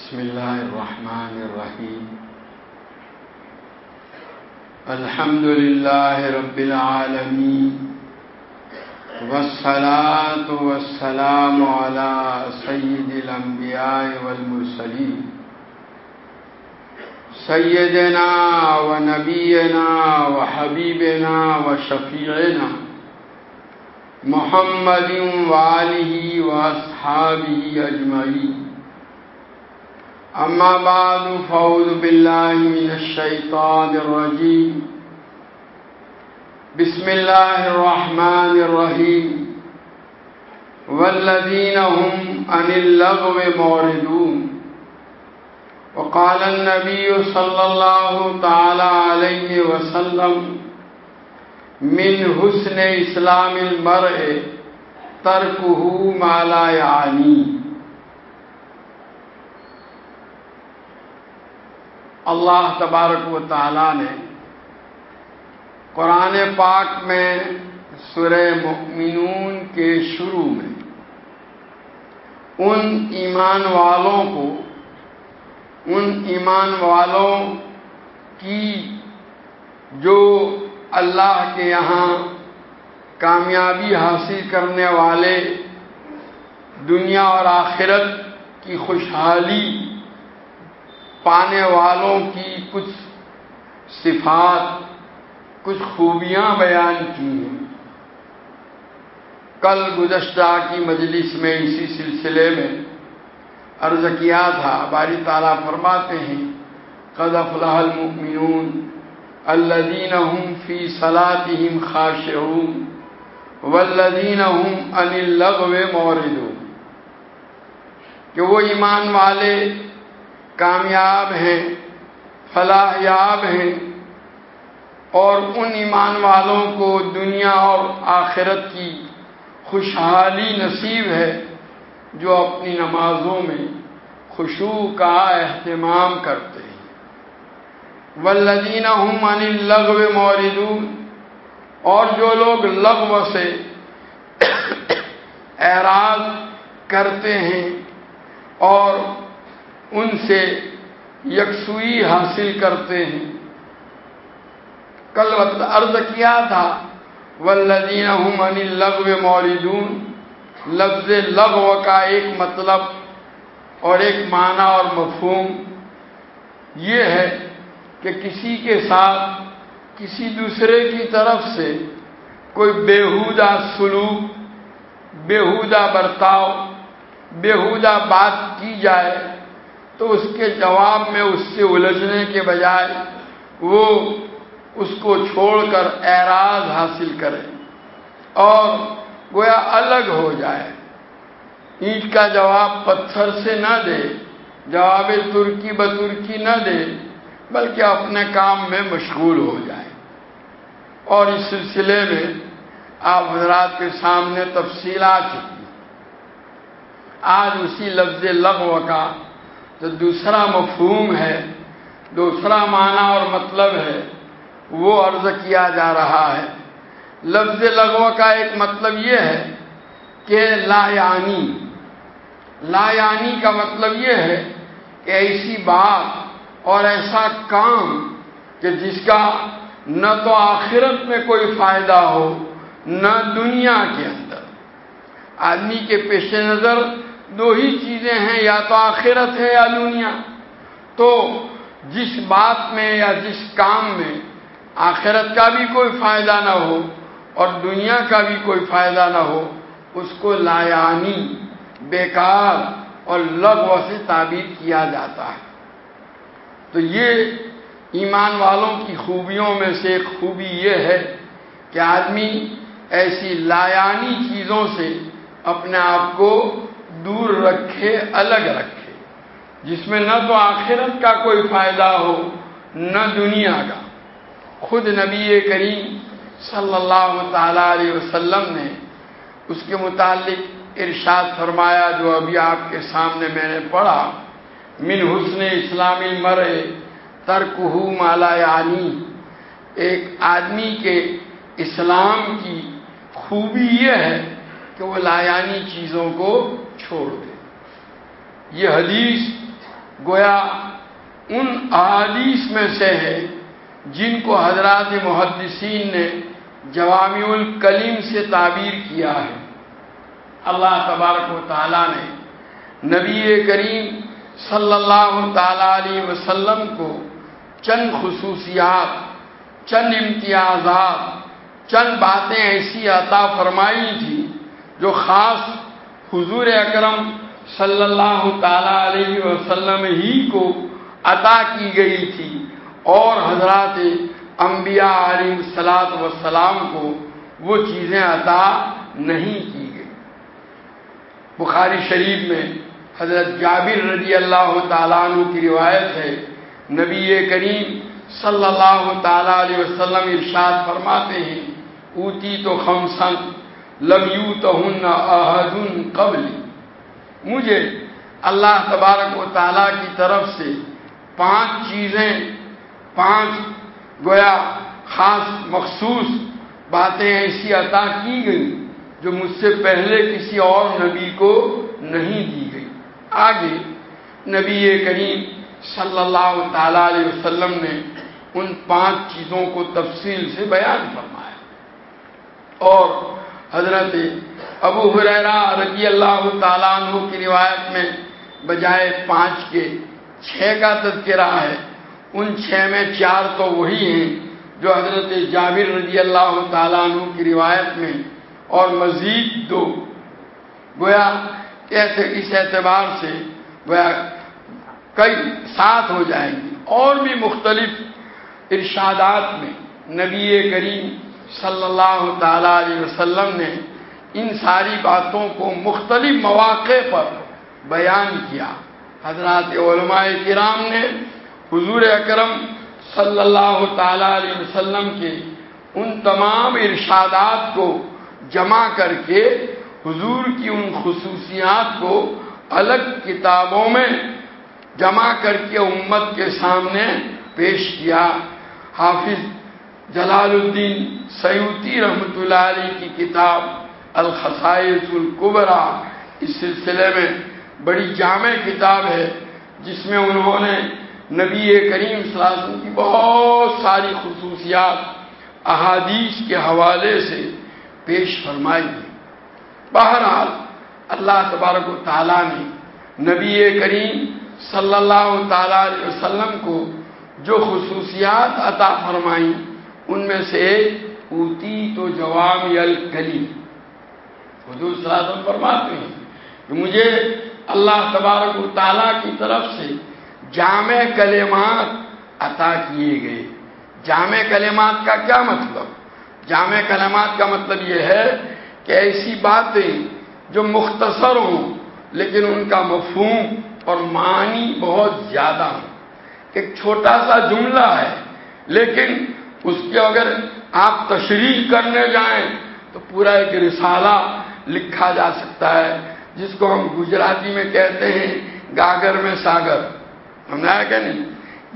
بسم الله الرحمن الرحيم الحمد لله رب العالمين والصلاة والسلام على سيد الأنبياء والمرسلين سيدنا ونبينا وحبيبنا وشفيعنا محمد وآله وأصحابه أجمعين أما بعد، فأعوذ بالله من الشيطان الرجيم. بسم الله الرحمن الرحيم. والذين هم عن اللغو معرضون. وقال النبي صلى الله تعالى عليه وسلم، من حسن اسلام المرء تركه ما لا يعنيه اللہ تبارک و تعالی نے قرآن پاک میں سورہ مؤمنون کے شروع میں ان ایمان والوں کو ان ایمان والوں کی جو اللہ کے یہاں کامیابی حاصل کرنے والے دنیا اور آخرت کی خوشحالی پانے والوں کی کچھ صفات، کچھ خوبیاں بیان کی ہیں۔ کل گزشتہ کی مجلس میں اسی سلسلے میں عرض کیا تھا، باری تعالیٰ فرماتے ہیں قد افلاح المؤمنون الذین هم فی صلاتهم خاشعون والذین هم عن اللغو موردون کہ وہ ایمان والے کامیاب ہیں فلاح یاب ہیں اور ان ایمان والوں کو دنیا اور آخرت کی خوشحالی نصیب ہے جو اپنی نمازوں میں خوشو کا اہتمام کرتے ہیں۔ ولدین ہم عن لغو موردون اور جو لوگ لغو سے اعراض کرتے ہیں اور ان سے یکسوئی حاصل کرتے ہیں۔ کل عرض کیا تھا ولدین عن لغو موردون لفظ لغو کا ایک مطلب اور ایک معنی اور مفہوم یہ ہے کہ کسی کے ساتھ کسی دوسرے کی طرف سے کوئی بےحودہ سلوک، بےحودہ برتاؤ، بےحودہ بات کی جائے تو اس کے جواب میں اس سے الجھنے کے بجائے وہ اس کو چھوڑ کر اعراض حاصل کرے اور گویا الگ ہو جائے۔ اینٹ کا جواب پتھر سے نہ دے، جواب ترکی بترکی نہ دے، بلکہ اپنے کام میں مشغول ہو جائے۔ اور اس سلسلے میں آپ حضرات کے سامنے تفصیل آ چکی آج اسی لفظ لغو کا جو دوسرا مفہوم ہے، دوسرا معنی اور مطلب ہے، وہ عرض کیا جا رہا ہے۔ لفظ لغو کا ایک مطلب یہ ہے کہ لا یعنی لا یعنی کا مطلب یہ ہے کہ ایسی بات اور ایسا کام کہ جس کا نہ تو آخرت میں کوئی فائدہ ہو، نہ دنیا کے اندر۔ آدمی کے پیش نظر دو ہی چیزیں ہیں، یا تو آخرت ہے یا دنیا۔ تو جس بات میں یا جس کام میں آخرت کا بھی کوئی فائدہ نہ ہو اور دنیا کا بھی کوئی فائدہ نہ ہو، اس کو لایانی، بیکار اور لغو سے تعبیر کیا جاتا ہے۔ تو یہ ایمان والوں کی خوبیوں میں سے ایک خوبی یہ ہے کہ آدمی ایسی لایانی چیزوں سے اپنے آپ کو دور رکھے، الگ رکھے۔ جس میں نہ تو آخرت کا کوئی فائدہ ہو، نہ دنیا کا۔ خود نبی کریم صلی اللہ تعالی علیہ وسلم نے اس کے متعلق ارشاد فرمایا، جو ابھی آپ کے سامنے میں نے پڑھا۔ من حسن اسلامی مرے ترک ہو مالا یعنی۔ ایک آدمی کے اسلام کی خوبی یہ ہے کہ وہ لایانی چیزوں کو چھوڑ دے۔ یہ حدیث گویا ان احادیث میں سے ہے جن کو حضرات محدثین نے جوامی الکلیم سے تعبیر کیا ہے۔ اللہ تبارک و تعالیٰ نے نبی کریم صلی اللہ تعالی علیہ وسلم کو چند خصوصیات، چند امتیازات، چند باتیں ایسی عطا فرمائی تھی جو خاص حضور اکرم صلی اللہ تعالی علیہ وسلم ہی کو عطا کی گئی تھی اور حضرات انبیاء علیہ السلاط وسلام کو وہ چیزیں عطا نہیں کی گئی۔ بخاری شریف میں حضرت جابر رضی اللہ تعالیٰ عنہ کی روایت ہے، نبی کریم صلی اللہ تعالی علیہ وسلم ارشاد فرماتے ہیں، اوتی تو خمسن لم یو تو قبل۔ مجھے اللہ تبارک و تعالیٰ کی طرف سے پانچ چیزیں، پانچ گویا خاص مخصوص باتیں ایسی عطا کی گئی جو مجھ سے پہلے کسی اور نبی کو نہیں دی گئی آگے نبی کریم صلی اللہ تعالی علیہ وسلم نے ان پانچ چیزوں کو تفصیل سے بیان فرمایا اور حضرت ابو حریرا رضی اللہ تعالیٰ عنہ کی روایت میں بجائے پانچ کے چھ کا تذکرہ ہے۔ ان چھ میں چار تو وہی ہیں جو حضرت جابر رضی اللہ تعالیٰ عنہ کی روایت میں اور مزید دو۔ گویا کیسے اس اعتبار سے گویا کئی ساتھ ہو جائیں گی۔ اور بھی مختلف ارشادات میں نبی کریم صلی اللہ تعالی علیہ وسلم نے ان ساری باتوں کو مختلف مواقع پر بیان کیا۔ حضرات علماء کرام نے حضور اکرم صلی اللہ تعالی علیہ وسلم کے ان تمام ارشادات کو جمع کر کے حضور کی ان خصوصیات کو الگ کتابوں میں جمع کر کے امت کے سامنے پیش کیا۔ حافظ جلال الدین سیوتی رحمۃ اللہ علیہ کی کتاب الخصائص القبرا اس سلسلے میں بڑی جامع کتاب ہے، جس میں انہوں نے نبی کریم صلی اللہ علیہ وسلم کی بہت ساری خصوصیات، احادیث کے حوالے سے پیش فرمائی بہرحال، اللہ تبارک و تعالیٰ نے نبی کریم صلی اللہ تعالی علیہ وسلم کو جو خصوصیات عطا فرمائی ان میں سے اوتی تو جوام الکلی۔ حضور صلی اللہ علیہ وسلم فرماتے ہیں کہ مجھے اللہ تبارک و تعالیٰ کی طرف سے جامع کلمات عطا کیے گئے۔ جامع کلمات کا کیا مطلب؟ جامع کلمات کا مطلب یہ ہے کہ ایسی باتیں جو مختصر ہوں لیکن ان کا مفہوم اور معنی بہت زیادہ ہوں۔ ایک چھوٹا سا جملہ ہے لیکن اس کے اگر آپ تشریح کرنے جائیں تو پورا ایک رسالہ لکھا جا سکتا ہے، جس کو ہم گجراتی میں کہتے ہیں، گاگر میں ساگر۔ سمجھایا کہ نہیں؟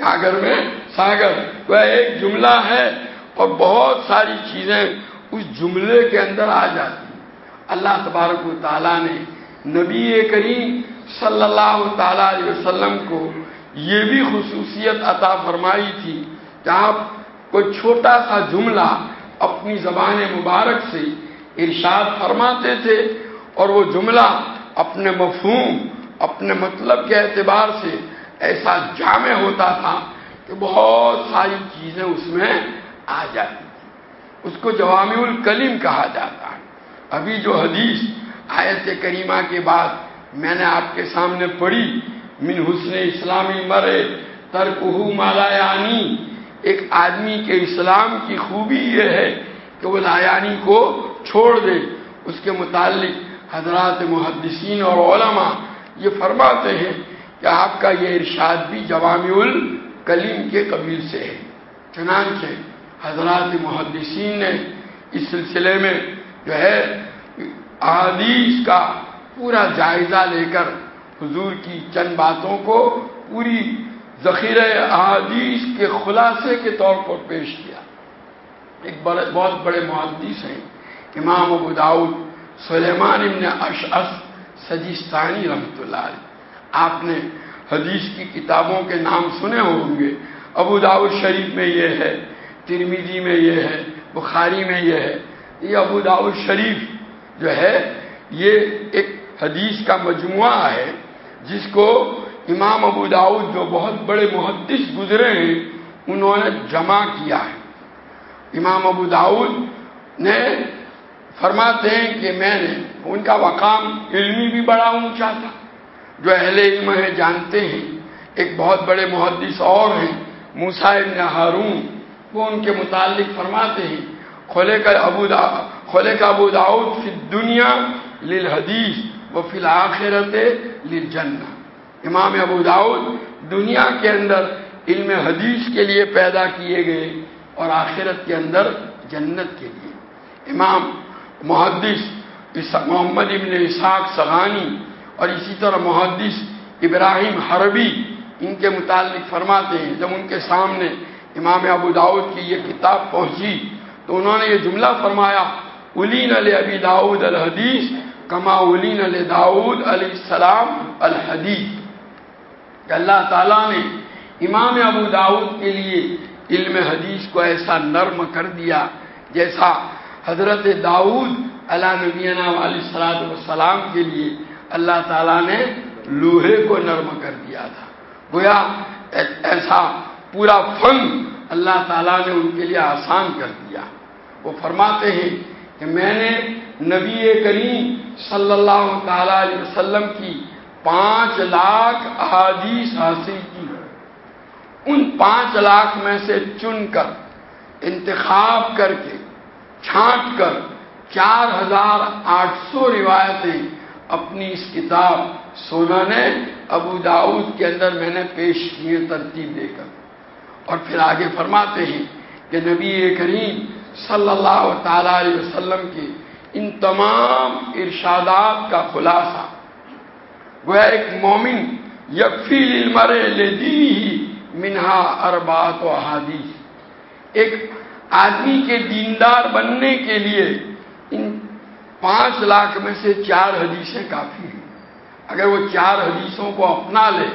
گاگر میں ساگر۔ وہ ایک جملہ ہے اور بہت ساری چیزیں اس جملے کے اندر آ جاتی ہیں۔ اللہ تبارک و تعالیٰ نے نبی کریم صلی اللہ تعالی علیہ وسلم کو یہ بھی خصوصیت عطا فرمائی تھی کہ آپ کوئی چھوٹا سا جملہ اپنی زبان مبارک سے ارشاد فرماتے تھے اور وہ جملہ اپنے مفہوم، اپنے مطلب کے اعتبار سے ایسا جامع ہوتا تھا کہ بہت ساری چیزیں اس میں آ جاتی تھی اس کو جوام الکلیم کہا جاتا ہے۔ ابھی جو حدیث آیت کریمہ کے بعد میں نے آپ کے سامنے پڑھی، من حسن اسلامی مرے ترک مالا یعنی ایک آدمی کے اسلام کی خوبی یہ ہے کہ وہ لایانی کو چھوڑ دے۔ اس کے متعلق حضرات محدثین اور علماء یہ فرماتے ہیں کہ آپ کا یہ ارشاد بھی جوام الکلیم کے قبیل سے ہے۔ چنانچہ حضرات محدثین نے اس سلسلے میں جو ہے احادیث کا پورا جائزہ لے کر حضور کی چند باتوں کو پوری ذخیرہ احادیث کے خلاصے کے طور پر پیش کیا۔ ایک بڑے، بہت بڑے محدث ہیں۔ امام ابو داؤد، سلیمان ابن اشعث، سجستانی رحمۃ اللہ علیہ۔ آپ نے حدیث کی کتابوں کے نام سنے ہوں گے۔ ابو داود شریف میں یہ ہے ترمیدی میں یہ ہے، بخاری میں یہ ہے۔ یہ ابو داود شریف جو ہے، یہ ایک حدیث کا مجموعہ ہے، جس کو امام ابو داود جو بہت بڑے محدث گزرے ہیں، انہوں نے جمع کیا ہے۔ امام ابو داود نے فرماتے ہیں کہ میں نے ان کا مقام علمی بھی بڑا اونچا تھا، جو اہل علم ہے جانتے ہیں۔ ایک بہت بڑے محدث اور ہیں موسا ابن ہارون، وہ ان کے متعلق فرماتے ہیں۔ کھولے کا ابو دا کھولے کا ابو داؤد فی دنیا لل حدیث وہ فی الآخرت لل امام ابو داؤد دنیا کے اندر علم حدیث کے لیے پیدا کیے گئے اور آخرت کے اندر جنت کے لیے۔ امام محدث محمد ابن اسحاق سغانی اور اسی طرح محدث ابراہیم حربی ان کے متعلق فرماتے ہیں۔ جب ان کے سامنے امام ابو داود کی یہ کتاب پہنچی تو انہوں نے یہ جملہ فرمایا الین علیہ ابی داود الحدیث کما الین علیہ داود علیہ السلام الحدیث. کہ اللہ تعالیٰ نے امام ابو داود کے لیے علم حدیث کو ایسا نرم کر دیا جیسا حضرت داؤد اللہ نبینا علیہ السلاۃ والسلام کے لیے اللہ تعالیٰ نے لوہے کو نرم کر دیا تھا۔ گویا ایسا پورا فن اللہ تعالیٰ نے ان کے لیے آسان کر دیا۔ وہ فرماتے ہیں کہ میں نے نبی کریم صلی اللہ تعالی علیہ وسلم کی پانچ لاکھ احادیث حاصل کی۔ ان پانچ لاکھ میں سے چن کر، انتخاب کر کے، چھانٹ کر چار ہزار آٹھ سو روایتیں اپنی اس کتاب سونا نے ابو داود کے اندر میں نے پیش کیے ترتیب دے کر۔ اور پھر آگے فرماتے ہیں کہ نبی کریم صلی اللہ تعالی علیہ وسلم کے ان تمام ارشادات کا خلاصہ وہ ایک مومن یکفی مرے لے دی ہی منہا اربات و حادیث ایک آدمی کے دیندار بننے کے لیے ان پانچ لاکھ میں سے چار حدیثیں کافی ہیں۔ اگر وہ چار حدیثوں کو اپنا لے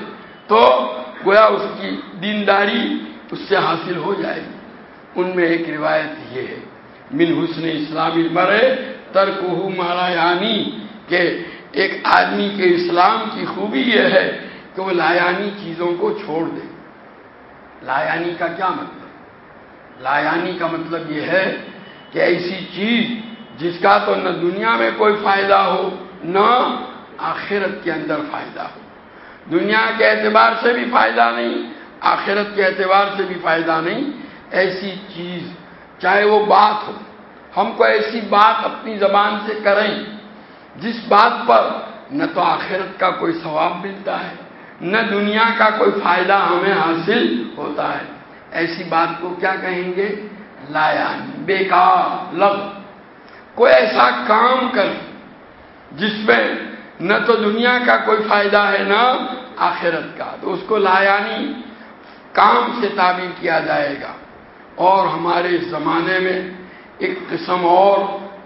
تو گویا اس کی دینداری اس سے حاصل ہو جائے گی۔ ان میں ایک روایت یہ ہے، من حسن اسلامی مرے ترک مارا یعنی کہ ایک آدمی کے اسلام کی خوبی یہ ہے کہ وہ لایانی چیزوں کو چھوڑ دے۔ لایانی کا کیا مطلب؟ لایانی کا مطلب یہ ہے کہ ایسی چیز جس کا تو نہ دنیا میں کوئی فائدہ ہو، نہ آخرت کے اندر فائدہ ہو۔ دنیا کے اعتبار سے بھی فائدہ نہیں، آخرت کے اعتبار سے بھی فائدہ نہیں۔ ایسی چیز، چاہے وہ بات ہو، ہم کو ایسی بات اپنی زبان سے کریں۔ جس بات پر نہ تو آخرت کا کوئی ثواب ملتا ہے، نہ دنیا کا کوئی فائدہ ہمیں حاصل ہوتا ہے۔ ایسی بات کو کیا کہیں گے؟ لایا یعنی، بیکار لفظ کوئی ایسا کام کر جس میں نہ تو دنیا کا کوئی فائدہ ہے، نہ آخرت کا۔ تو اس کو لایانی کام سے تعبیر کیا جائے گا۔ اور ہمارے زمانے میں ایک قسم اور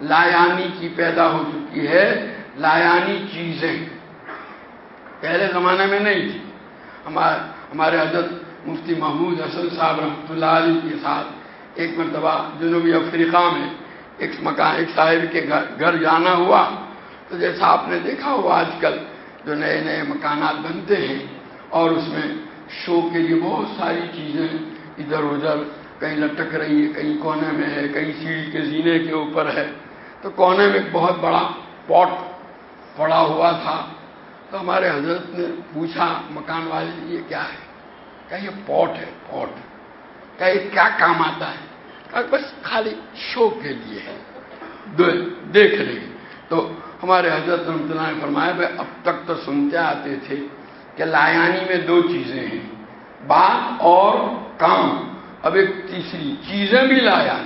لایانی کی پیدا ہو چکی ہے، لایانی چیزیں۔ پہلے زمانے میں نہیں تھی۔ ہمارے ہمارے حضرت مفتی محمود حسن صاحب رحمۃ اللہ علیہ کے ساتھ ایک مرتبہ جنوبی افریقہ میں ایک مکان، ایک صاحب کے گھر جانا ہوا۔ تو جیسا آپ نے دیکھا ہوا آج کل جو نئے نئے مکانات بنتے ہیں اور اس میں شو کے لیے بہت ساری چیزیں ادھر ادھر، کہیں لٹک رہی ہے کہیں کونے میں ہے، کہیں سیڑھی کے زینے کے اوپر ہے۔ تو کونے میں ایک بہت بڑا پاٹ پڑا ہوا تھا۔ تو ہمارے حضرت نے پوچھا، مکان والے، یہ کیا ہے؟ کہ یہ پاٹ ہے پاٹ کہ یہ کیا کام آتا ہے؟ بس خالی شو کے لیے ہے دیکھ لیں۔ تو ہمارے حضرت رحمت اللہ نے فرمایا، بھائی، اب تک تو سنتے آتے تھے کہ لایانی میں دو چیزیں ہیں، بات اور کام۔ اب ایک تیسری چیزیں بھی لایا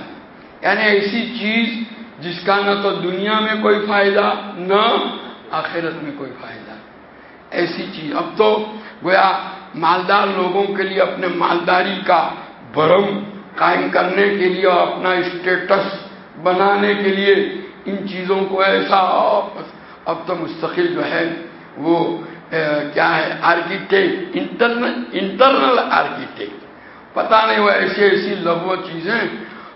یعنی ایسی چیز جس کا نہ تو دنیا میں کوئی فائدہ، نہ آخرت میں کوئی فائدہ۔ ایسی چیز۔ اب تو گویا مالدار لوگوں کے لیے اپنے مالداری کا بھرم قائم کرنے کے لیے اور اپنا اسٹیٹس بنانے کے لیے ان چیزوں کو ایسا اب تو مستقل جو ہے وہ کیا ہے آرکیٹیکٹ انٹرنل انٹرنل آرکیٹیکٹ پتا نہیں وہ ایسی ایسی لغو چیزیں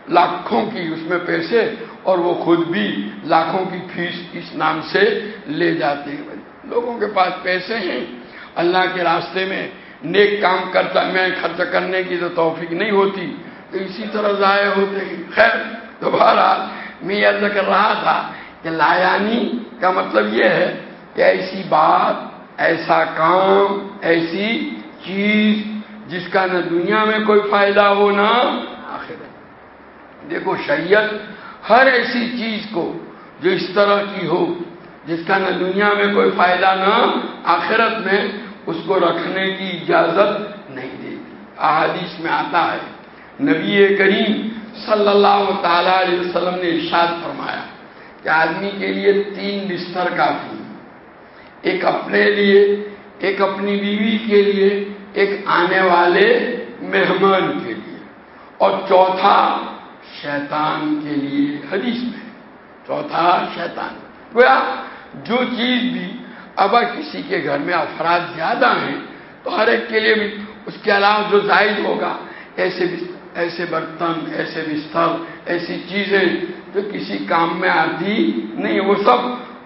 لاکھوں کی اس میں پیسے اور وہ خود بھی لاکھوں کی فیس اس نام سے لے جاتے ہیں لوگوں کے پاس پیسے ہیں۔ اللہ کے راستے میں نیک کام کرتا، میں خرچ کرنے کی تو توفیق نہیں ہوتی۔ تو اسی طرح ضائع ہوتے ہیں۔ خیر دوبارہ میں یہ کر رہا تھا کہ لایانی کا مطلب یہ ہے کہ ایسی بات، ایسا کام، ایسی چیز جس کا نہ دنیا میں کوئی فائدہ ہو نہ آخر دیکھو، شریعت ہر ایسی چیز کو جو اس طرح کی ہو، جس کا نہ دنیا میں کوئی فائدہ، نہ آخرت میں، اس کو رکھنے کی اجازت نہیں دیتی۔ احادیث میں آتا ہے، نبی کریم صلی اللہ تعالی علیہ وسلم نے ارشاد فرمایا کہ آدمی کے لیے تین بستر کافی ایک اپنے لیے، ایک اپنی بیوی کے لیے، ایک آنے والے مہمان کے لیے۔ اور چوتھا شیطان کے لیے حدیث میں چوتھا شیطان۔ گویا جو چیز بھی اب کسی کے گھر میں افراد زیادہ ہیں، تو ہر ایک کے لیے بھی اس کے علاوہ جو زائد ہوگا، ایسے ایسے برتن، ایسے بستر، ایسی چیزیں جو کسی کام میں آتی نہیں، وہ سب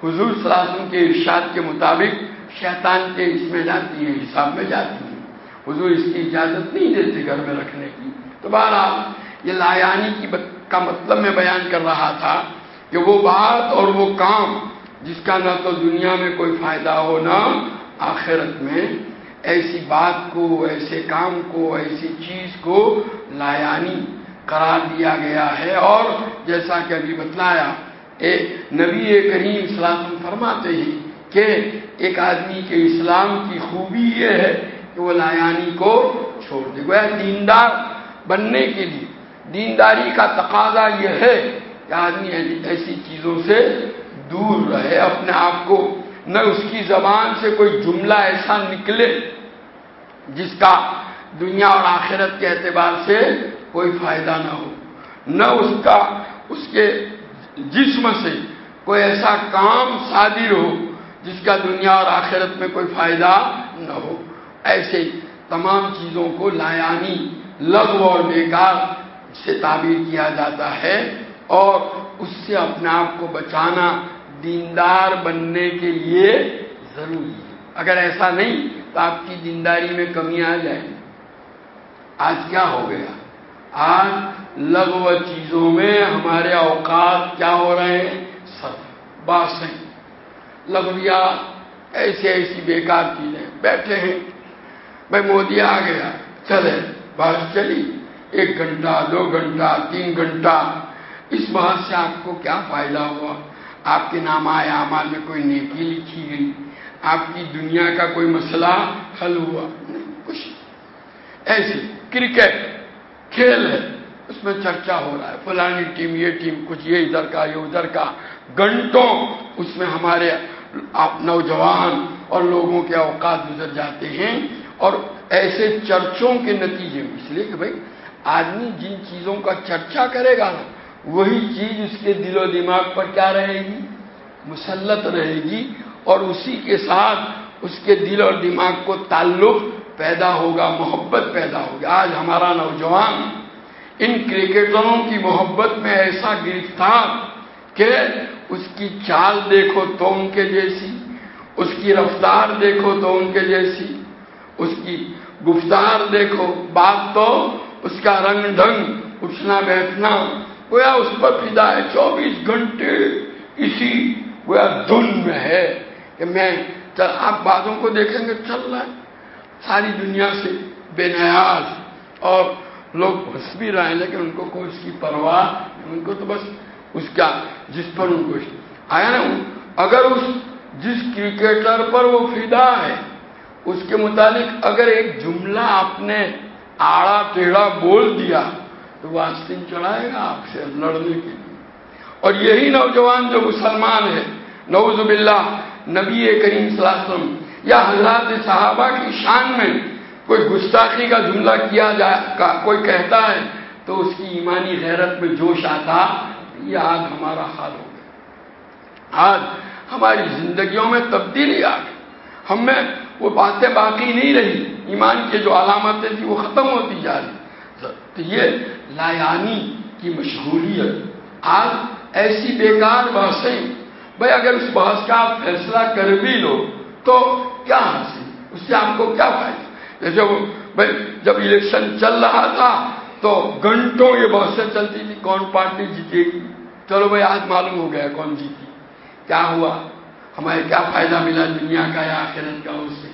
حضور صلی اللہ علیہ وسلم کے ارشاد کے مطابق شیطان کے اس میں جاتی ہیں، حساب میں جاتی ہیں۔ حضور اس کی اجازت نہیں دیتے گھر میں رکھنے کی۔ تو بہرحال یہ لایانی کی کا مطلب میں بیان کر رہا تھا کہ وہ بات اور وہ کام جس کا نہ تو دنیا میں کوئی فائدہ ہو نہ آخرت میں، ایسی بات کو، ایسے کام کو، ایسی چیز کو لایانی قرار دیا گیا ہے۔ اور جیسا کہ ابھی بتلایا، اے نبی کریم اسلام فرماتے ہیں کہ ایک آدمی کے اسلام کی خوبی یہ ہے کہ وہ لایانی کو چھوڑ دے۔ گویا دیندار بننے کے لیے دینداری کا تقاضا یہ ہے کہ آدمی ایسی چیزوں سے دور رہے، اپنے آپ کو، نہ اس کی زبان سے کوئی جملہ ایسا نکلے جس کا دنیا اور آخرت کے اعتبار سے کوئی فائدہ نہ ہو، نہ اس کا، اس کے جسم سے کوئی ایسا کام صادر ہو جس کا دنیا اور آخرت میں کوئی فائدہ نہ ہو۔ ایسے تمام چیزوں کو لایانی، لغو اور بیکار سے تعبیر کیا جاتا ہے اور اس سے اپنے آپ کو بچانا دیندار بننے کے لیے ضروری ہے۔ اگر ایسا نہیں تو آپ کی دینداری میں کمی آ جائے آج کیا ہو گیا؟ آج لغو چیزوں میں ہمارے اوقات کیا ہو رہے ہیں؟ سب بات صحیح لغویا ایسی ایسی بیکار چیزیں بیٹھے ہیں۔ بھائی مودی آ گیا۔ چلے بات چلی۔ ایک گھنٹہ، دو گھنٹہ، تین گھنٹہ۔ اس بات سے آپ کو کیا فائدہ ہوا؟ آپ کے نام اعمال میں کوئی نیکی لکھی گئی۔ آپ کی دنیا کا کوئی مسئلہ حل ہوا؟ نہیں، کچھ ایسے کرکٹ کھیل ہے، اس میں چرچا ہو رہا ہے۔ فلانی ٹیم، یہ ٹیم، کچھ یہ، ادھر کا، یہ ادھر کا۔ گھنٹوں اس میں ہمارے نوجوان اور لوگوں کے اوقات گزر جاتے ہیں اور ایسے چرچوں کے نتیجے میں۔ اس لیے کہ بھائی آدمی جن چیزوں کا چرچا کرے گا نا وہی چیز اس کے دل و دماغ پر کیا رہے گی؟ مسلط رہے گی اور اسی کے ساتھ اس کے دل اور دماغ کو تعلق پیدا ہوگا، محبت پیدا ہوگا آج ہمارا نوجوان ان کرکٹروں کی محبت میں ایسا گرفتار کہ اس کی چال دیکھو تو ان کے جیسی، اس کی رفتار دیکھو تو ان کے جیسی، اس کی گفتار دیکھو، بات تو اس کا رنگ ڈھنگ، اٹھنا بیٹھنا، گویا اس پر فدا ہے، چوبیس گھنٹے اسی گویا دن میں ہے کہ میں آپ باتوں کو دیکھیں گے، چل رہا ہے۔ ساری دنیا سے بے نیاز اور لوگ ہنس بھی رہے ہیں، لیکن ان کو کوئی اس کی پرواہ ان کو تو بس اس کا جس پر ان کو آیا نا، اگر اس جس کرکٹر پر وہ فدا ہے، اس کے متعلق اگر ایک جملہ آپ نے آڑا ٹیڑھا بول دیا تو وہ آستین چڑھائے گا آپ سے لڑنے کے لیے۔ اور یہی نوجوان جو مسلمان ہے نوز باللہ، نبی کریم صلی اللہ علیہ وسلم یا حضرات صحابہ کی شان میں کوئی گستاخی کا جملہ کیا جائے کوئی کہتا ہے تو اس کی ایمانی غیرت میں جوش آتا، یہ آج ہمارا حال ہو گیا۔ آج ہماری زندگیوں میں تبدیلی آ گئی۔ ہم میں وہ باتیں باقی نہیں رہی۔ ایمان کی جو علامتیں تھیں وہ ختم ہوتی جا رہی۔ تو یہ لایانی کی مشہوریت آج ایسی بیکار بحثیں۔ بھائی اگر اس بحث کا آپ فیصلہ کر بھی لو تو کیا حاصل؟ اس سے آپ کو کیا فائدہ؟ جیسے بھائی جب الیکشن چل رہا تھا تو گھنٹوں یہ بحثیں چلتی تھی کون پارٹی جیتے گی؟ چلو بھائی آج معلوم ہو گیا کون جیتی۔ کیا ہوا؟ ہمارے کیا فائدہ ملا دنیا کا یا آخرت کا اس سے؟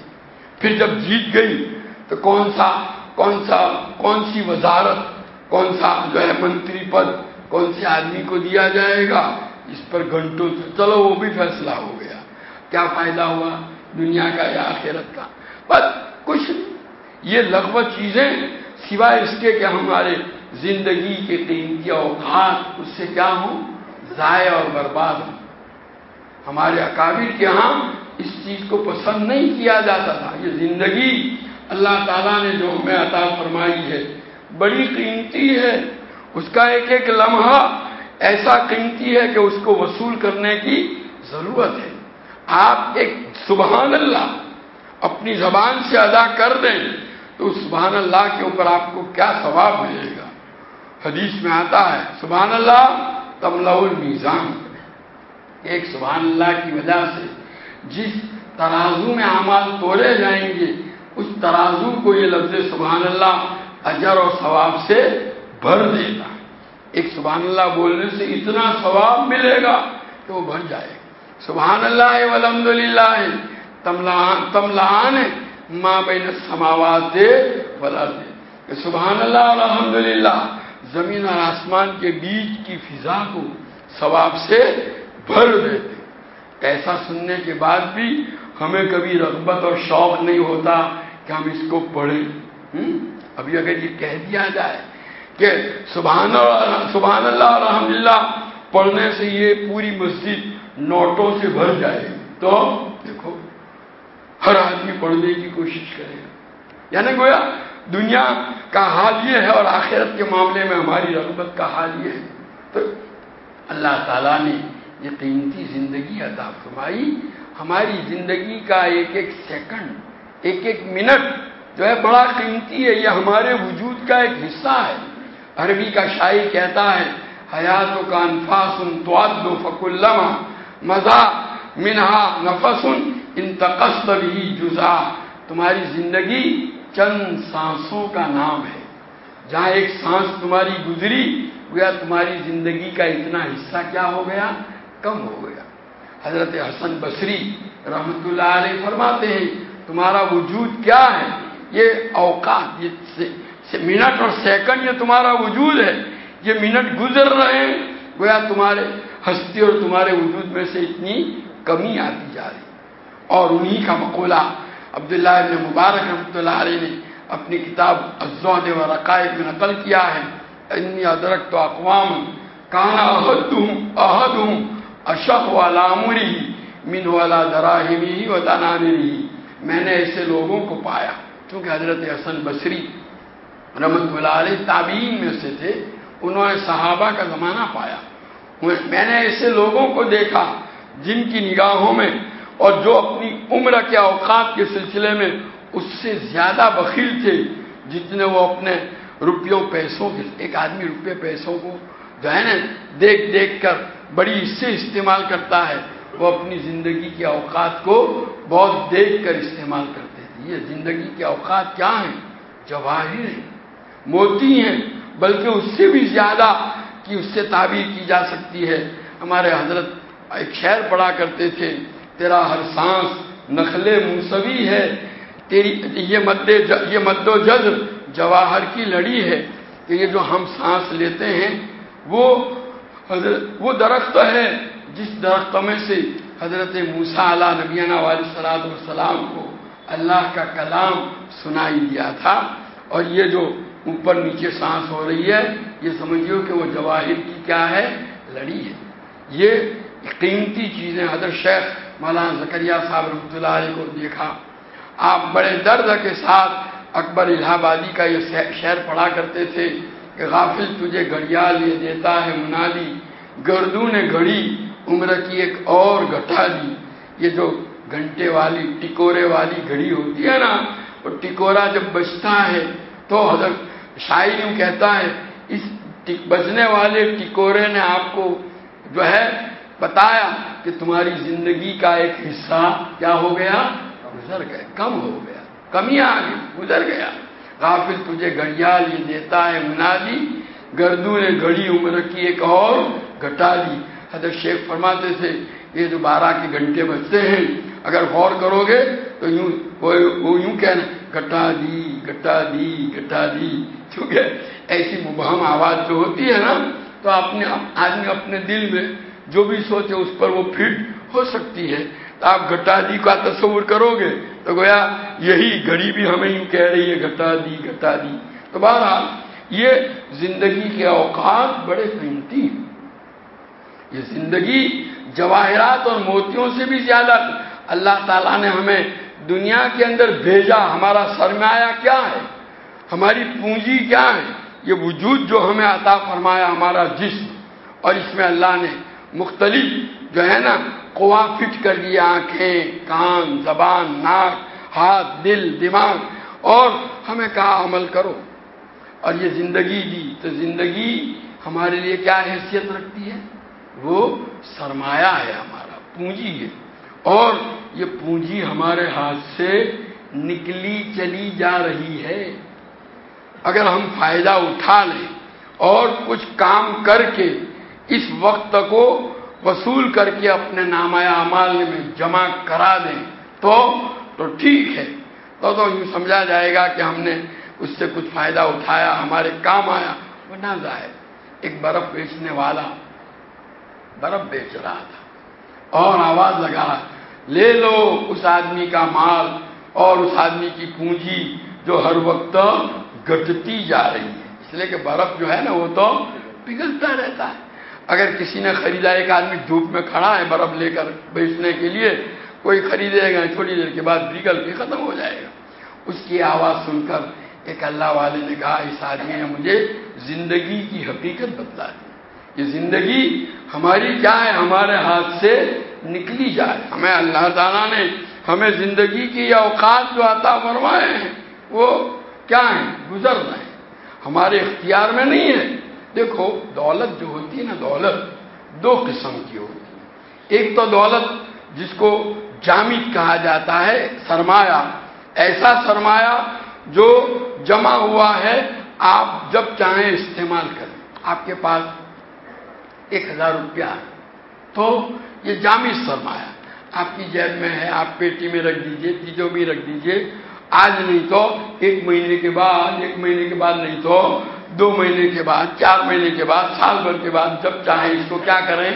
پھر جب جیت گئی تو کون سا کون سا کون سی وزارت، کون سا جو ہے منتری پد، کون سے آدمی کو دیا جائے گا؟ اس پر گھنٹوں سے چلو، وہ بھی فیصلہ ہو گیا۔ کیا فائدہ ہوا دنیا کا یا آخرت کا؟ بس کچھ یہ لغو چیزیں سوائے اس کے کہ ہمارے زندگی کے قیمتی اوقات اس سے کیا ہوں؟ ضائع اور برباد ہوں۔ ہمارے اکابر کے ہاں اس چیز کو پسند نہیں کیا جاتا تھا۔ یہ زندگی اللہ تعالیٰ نے جو ہمیں عطا فرمائی ہے، بڑی قیمتی ہے۔ اس کا ایک ایک لمحہ ایسا قیمتی ہے کہ اس کو وصول کرنے کی ضرورت ہے۔ آپ ایک سبحان اللہ اپنی زبان سے ادا کر دیں تو سبحان اللہ کے اوپر آپ کو کیا ثواب ملے گا؟ حدیث میں آتا ہے، سبحان اللہ تملا المیزان ایک سبحان اللہ کی وجہ سے جس ترازو میں اعمال توڑے جائیں گے، اس ترازو کو یہ لفظ سبحان اللہ اجر اور ثواب سے بھر دیتا ایک سبحان اللہ بولنے سے اتنا ثواب ملے گا کہ وہ بھر جائے سبحان اللہ الحمد للہ تملان تملان ماں بین سماوات بلا دے سبحان اللہ الحمد للہ زمین اور آسمان کے بیچ کی فضا کو ثواب سے بھر دیتے ایسا سننے کے بعد بھی ہمیں کبھی رغبت اور شوق نہیں ہوتا کہ ہم اس کو پڑھیں۔ ابھی اگر یہ کہہ دیا جائے کہ سبحان سبحان اللہ الحمد للہ پڑھنے سے یہ پوری مسجد نوٹوں سے بھر جائے۔ تو دیکھو، ہر آدمی پڑھنے کی کوشش کرے۔ گا یعنی گویا دنیا کا حال یہ ہے اور آخرت کے معاملے میں ہماری رغبت کا حال یہ ہے۔ تو اللہ تعالیٰ نے یہ قیمتی زندگی عطا فرمائی۔ ہماری زندگی کا ایک ایک سیکنڈ، ایک ایک منٹ جو ہے بڑا قیمتی ہے، یہ ہمارے وجود کا ایک حصہ ہے۔ عربی کا شاعر کہتا ہے حیات و کا انفاس ان تو فک الما مزہ منہا نفسن انتقست بھی جزا۔ تمہاری زندگی چند سانسوں کا نام ہے۔ جہاں ایک سانس تمہاری گزری، گویا تمہاری زندگی کا اتنا حصہ کیا ہو گیا؟ کم ہو گیا۔ حضرت حسن بصری رحمت اللہ علیہ فرماتے ہیں، تمہارا وجود کیا ہے؟ یہ اوقات، یہ منٹ اور سیکنڈ یہ تمہارا وجود ہے۔ یہ منٹ گزر رہے ہیں، گویا تمہارے ہستی اور تمہارے وجود میں سے اتنی کمی آتی جا رہی۔ اور انہی کا مقولہ عبداللہ ابن مبارک رحمۃ اللہ علیہ نے اپنی کتاب ازود و رقائق میں نقل کیا ہے۔ انی ادرک تو اقوام کانا عہد ہوں عہد ہوں اشق والا عمری من والا دراہمی و دانانی میں نے ایسے لوگوں کو پایا کیونکہ حضرت حسن بصری رحمت اللہ علیہ تابعین میں سے تھے، انہوں نے صحابہ کا زمانہ پایا۔ میں نے ایسے لوگوں کو دیکھا جن کی نگاہوں میں اور جو اپنی عمر کے اوقات کے سلسلے میں اس سے زیادہ بخیل تھے، جتنے وہ اپنے روپیوں پیسوں کے، ایک آدمی روپے پیسوں کو جو ہے نا دیکھ دیکھ کر بڑی اس سے استعمال کرتا ہے۔ وہ اپنی زندگی کے اوقات کو بہت دیکھ کر استعمال کرتے تھے۔ یہ زندگی کے اوقات کیا ہیں؟ جواہر ہیں، موتی ہیں، بلکہ اس سے بھی زیادہ کہ اس سے تعبیر کی جا سکتی ہے۔ ہمارے حضرت ایک شعر پڑھا کرتے تھے، تیرا ہر سانس نخل موسوی ہے، تیری یہ مد یہ مد و جذر جواہر کی لڑی ہے۔ کہ یہ جو ہم سانس لیتے ہیں، وہ حضرت وہ درخت ہے جس درخت میں سے حضرت موسا علیہ نبیانہ علیہ صلاح والسلام کو اللہ کا کلام سنائی دیا تھا اور یہ جو اوپر نیچے سانس ہو رہی ہے، یہ سمجھیو کہ وہ جواہر کی کیا ہے؟ لڑی ہے۔ یہ قیمتی چیزیں حضرت شیخ مولانا زکریہ صاحب رحمۃ اللہ علیہ کو دیکھا۔ آپ بڑے درد کے ساتھ اکبر الہ آبادی کا یہ شعر پڑھا کرتے تھے۔ کہ غافل تجھے گھڑیال یہ دیتا ہے منالی گردو نے گھڑی، عمر کی ایک اور گٹھا دی۔ یہ جو گھنٹے والی، ٹکورے والی گھڑی ہوتی ہے نا وہ ٹکورا جب بچتا ہے تو حضرت شاعر یوں کہتا ہے، اس بچنے والے ٹکورے نے آپ کو جو ہے بتایا کہ تمہاری زندگی کا ایک حصہ کیا ہو گیا؟ گزر گیا کم ہو گیا کمی آ گئی گزر گیا۔ غافل تجھے گھڑیال یہ دیتا ہے، منا منادی گردو نے گھڑی عمر کی ایک اور گھٹا دی۔ حضرت شیخ فرماتے تھے، یہ جو بارہ کے گھنٹے بچتے ہیں۔ اگر غور کرو گے تو یوں، وہ یوں کہنا گٹا دی گٹا دی گٹا دی۔ کیونکہ ایسی مبہم آواز جو ہوتی ہے نا، تو اپنے آدمی اپنے دل میں جو بھی سوچے اس پر وہ فٹ ہو سکتی ہے۔ آپ گٹا دی کا تصور کرو گے تو گویا یہی گھڑی بھی ہمیں یوں کہہ رہی ہے گٹا دی گٹا دی تو بہرحال یہ زندگی کے اوقات بڑے قیمتی ہیں۔ یہ زندگی جواہرات اور موتیوں سے بھی زیادہ اللہ تعالیٰ نے ہمیں دنیا کے اندر بھیجا، ہمارا سرمایہ کیا ہے؟ ہماری پونجی کیا ہے؟ یہ وجود جو ہمیں عطا فرمایا، ہمارا جسم۔ اور اس میں اللہ نے مختلف جو ہے نا قوا فٹ کر دیا آنکھیں، کان، زبان، ناک، ہاتھ، دل، دماغ، اور ہمیں کہا عمل کرو۔ اور یہ زندگی دی تو زندگی ہمارے لیے کیا حیثیت رکھتی ہے؟ وہ سرمایہ ہے ہمارا، پونجی ہے۔ اور یہ پونجی ہمارے ہاتھ سے نکلی چلی جا رہی ہے۔ اگر ہم فائدہ اٹھا لیں اور کچھ کام کر کے اس وقت کو وصول کر کے اپنے نامہ اعمال میں جمع کرا دیں تو تو ٹھیک ہے تو تو یوں سمجھا جائے گا کہ ہم نے اس سے کچھ فائدہ اٹھایا، ہمارے کام آیا، وہ نہ ظاہر۔ ایک برف بیچنے والا برف بیچ رہا تھا اور آواز لگا، لے لو اس آدمی کا مال اور اس آدمی کی پونجی جو ہر وقت گٹتی جا رہی ہے۔ اس لیے کہ برف جو ہے نا وہ تو پگھلتا رہتا ہے۔ اگر کسی نے خریدا، ایک آدمی دھوپ میں کھڑا ہے برف لے کر بیچنے کے لیے، کوئی خریدے گا، تھوڑی دیر کے بعد پگھل کے ختم ہو جائے گا۔ اس کی آواز سن کر ایک اللہ والے نے کہا، اس آدمی نے مجھے زندگی کی حقیقت بتلا دی۔ یہ زندگی ہماری کیا ہے؟ ہمارے ہاتھ سے نکلی جائے۔ ہمیں اللہ تعالیٰ نے ہمیں زندگی کی اوقات جو عطا فرمائے ہیں، وہ کیا ہیں؟ گزر رہے ہیں۔ ہمارے اختیار میں نہیں ہے۔ دیکھو، دولت جو ہوتی ہے نا، دولت دو قسم کی ہوتی ہے۔ ایک تو دولت جس کو جامد کہا جاتا ہے، سرمایہ۔ ایسا سرمایہ جو جمع ہوا ہے، آپ جب چاہیں استعمال کریں۔ آپ کے پاس ایک ہزار روپیہ ہے۔ تو یہ جامع سرمایہ۔ آپ کی جیب میں ہے، آپ پیٹی میں رکھ دیجیے، چیزوں بھی رکھ دیجیے۔ آج نہیں تو ایک مہینے کے بعد، ایک مہینے کے بعد نہیں تو دو مہینے کے بعد، چار مہینے کے بعد، سال بھر کے بعد جب چاہیں اس کو کیا کریں؟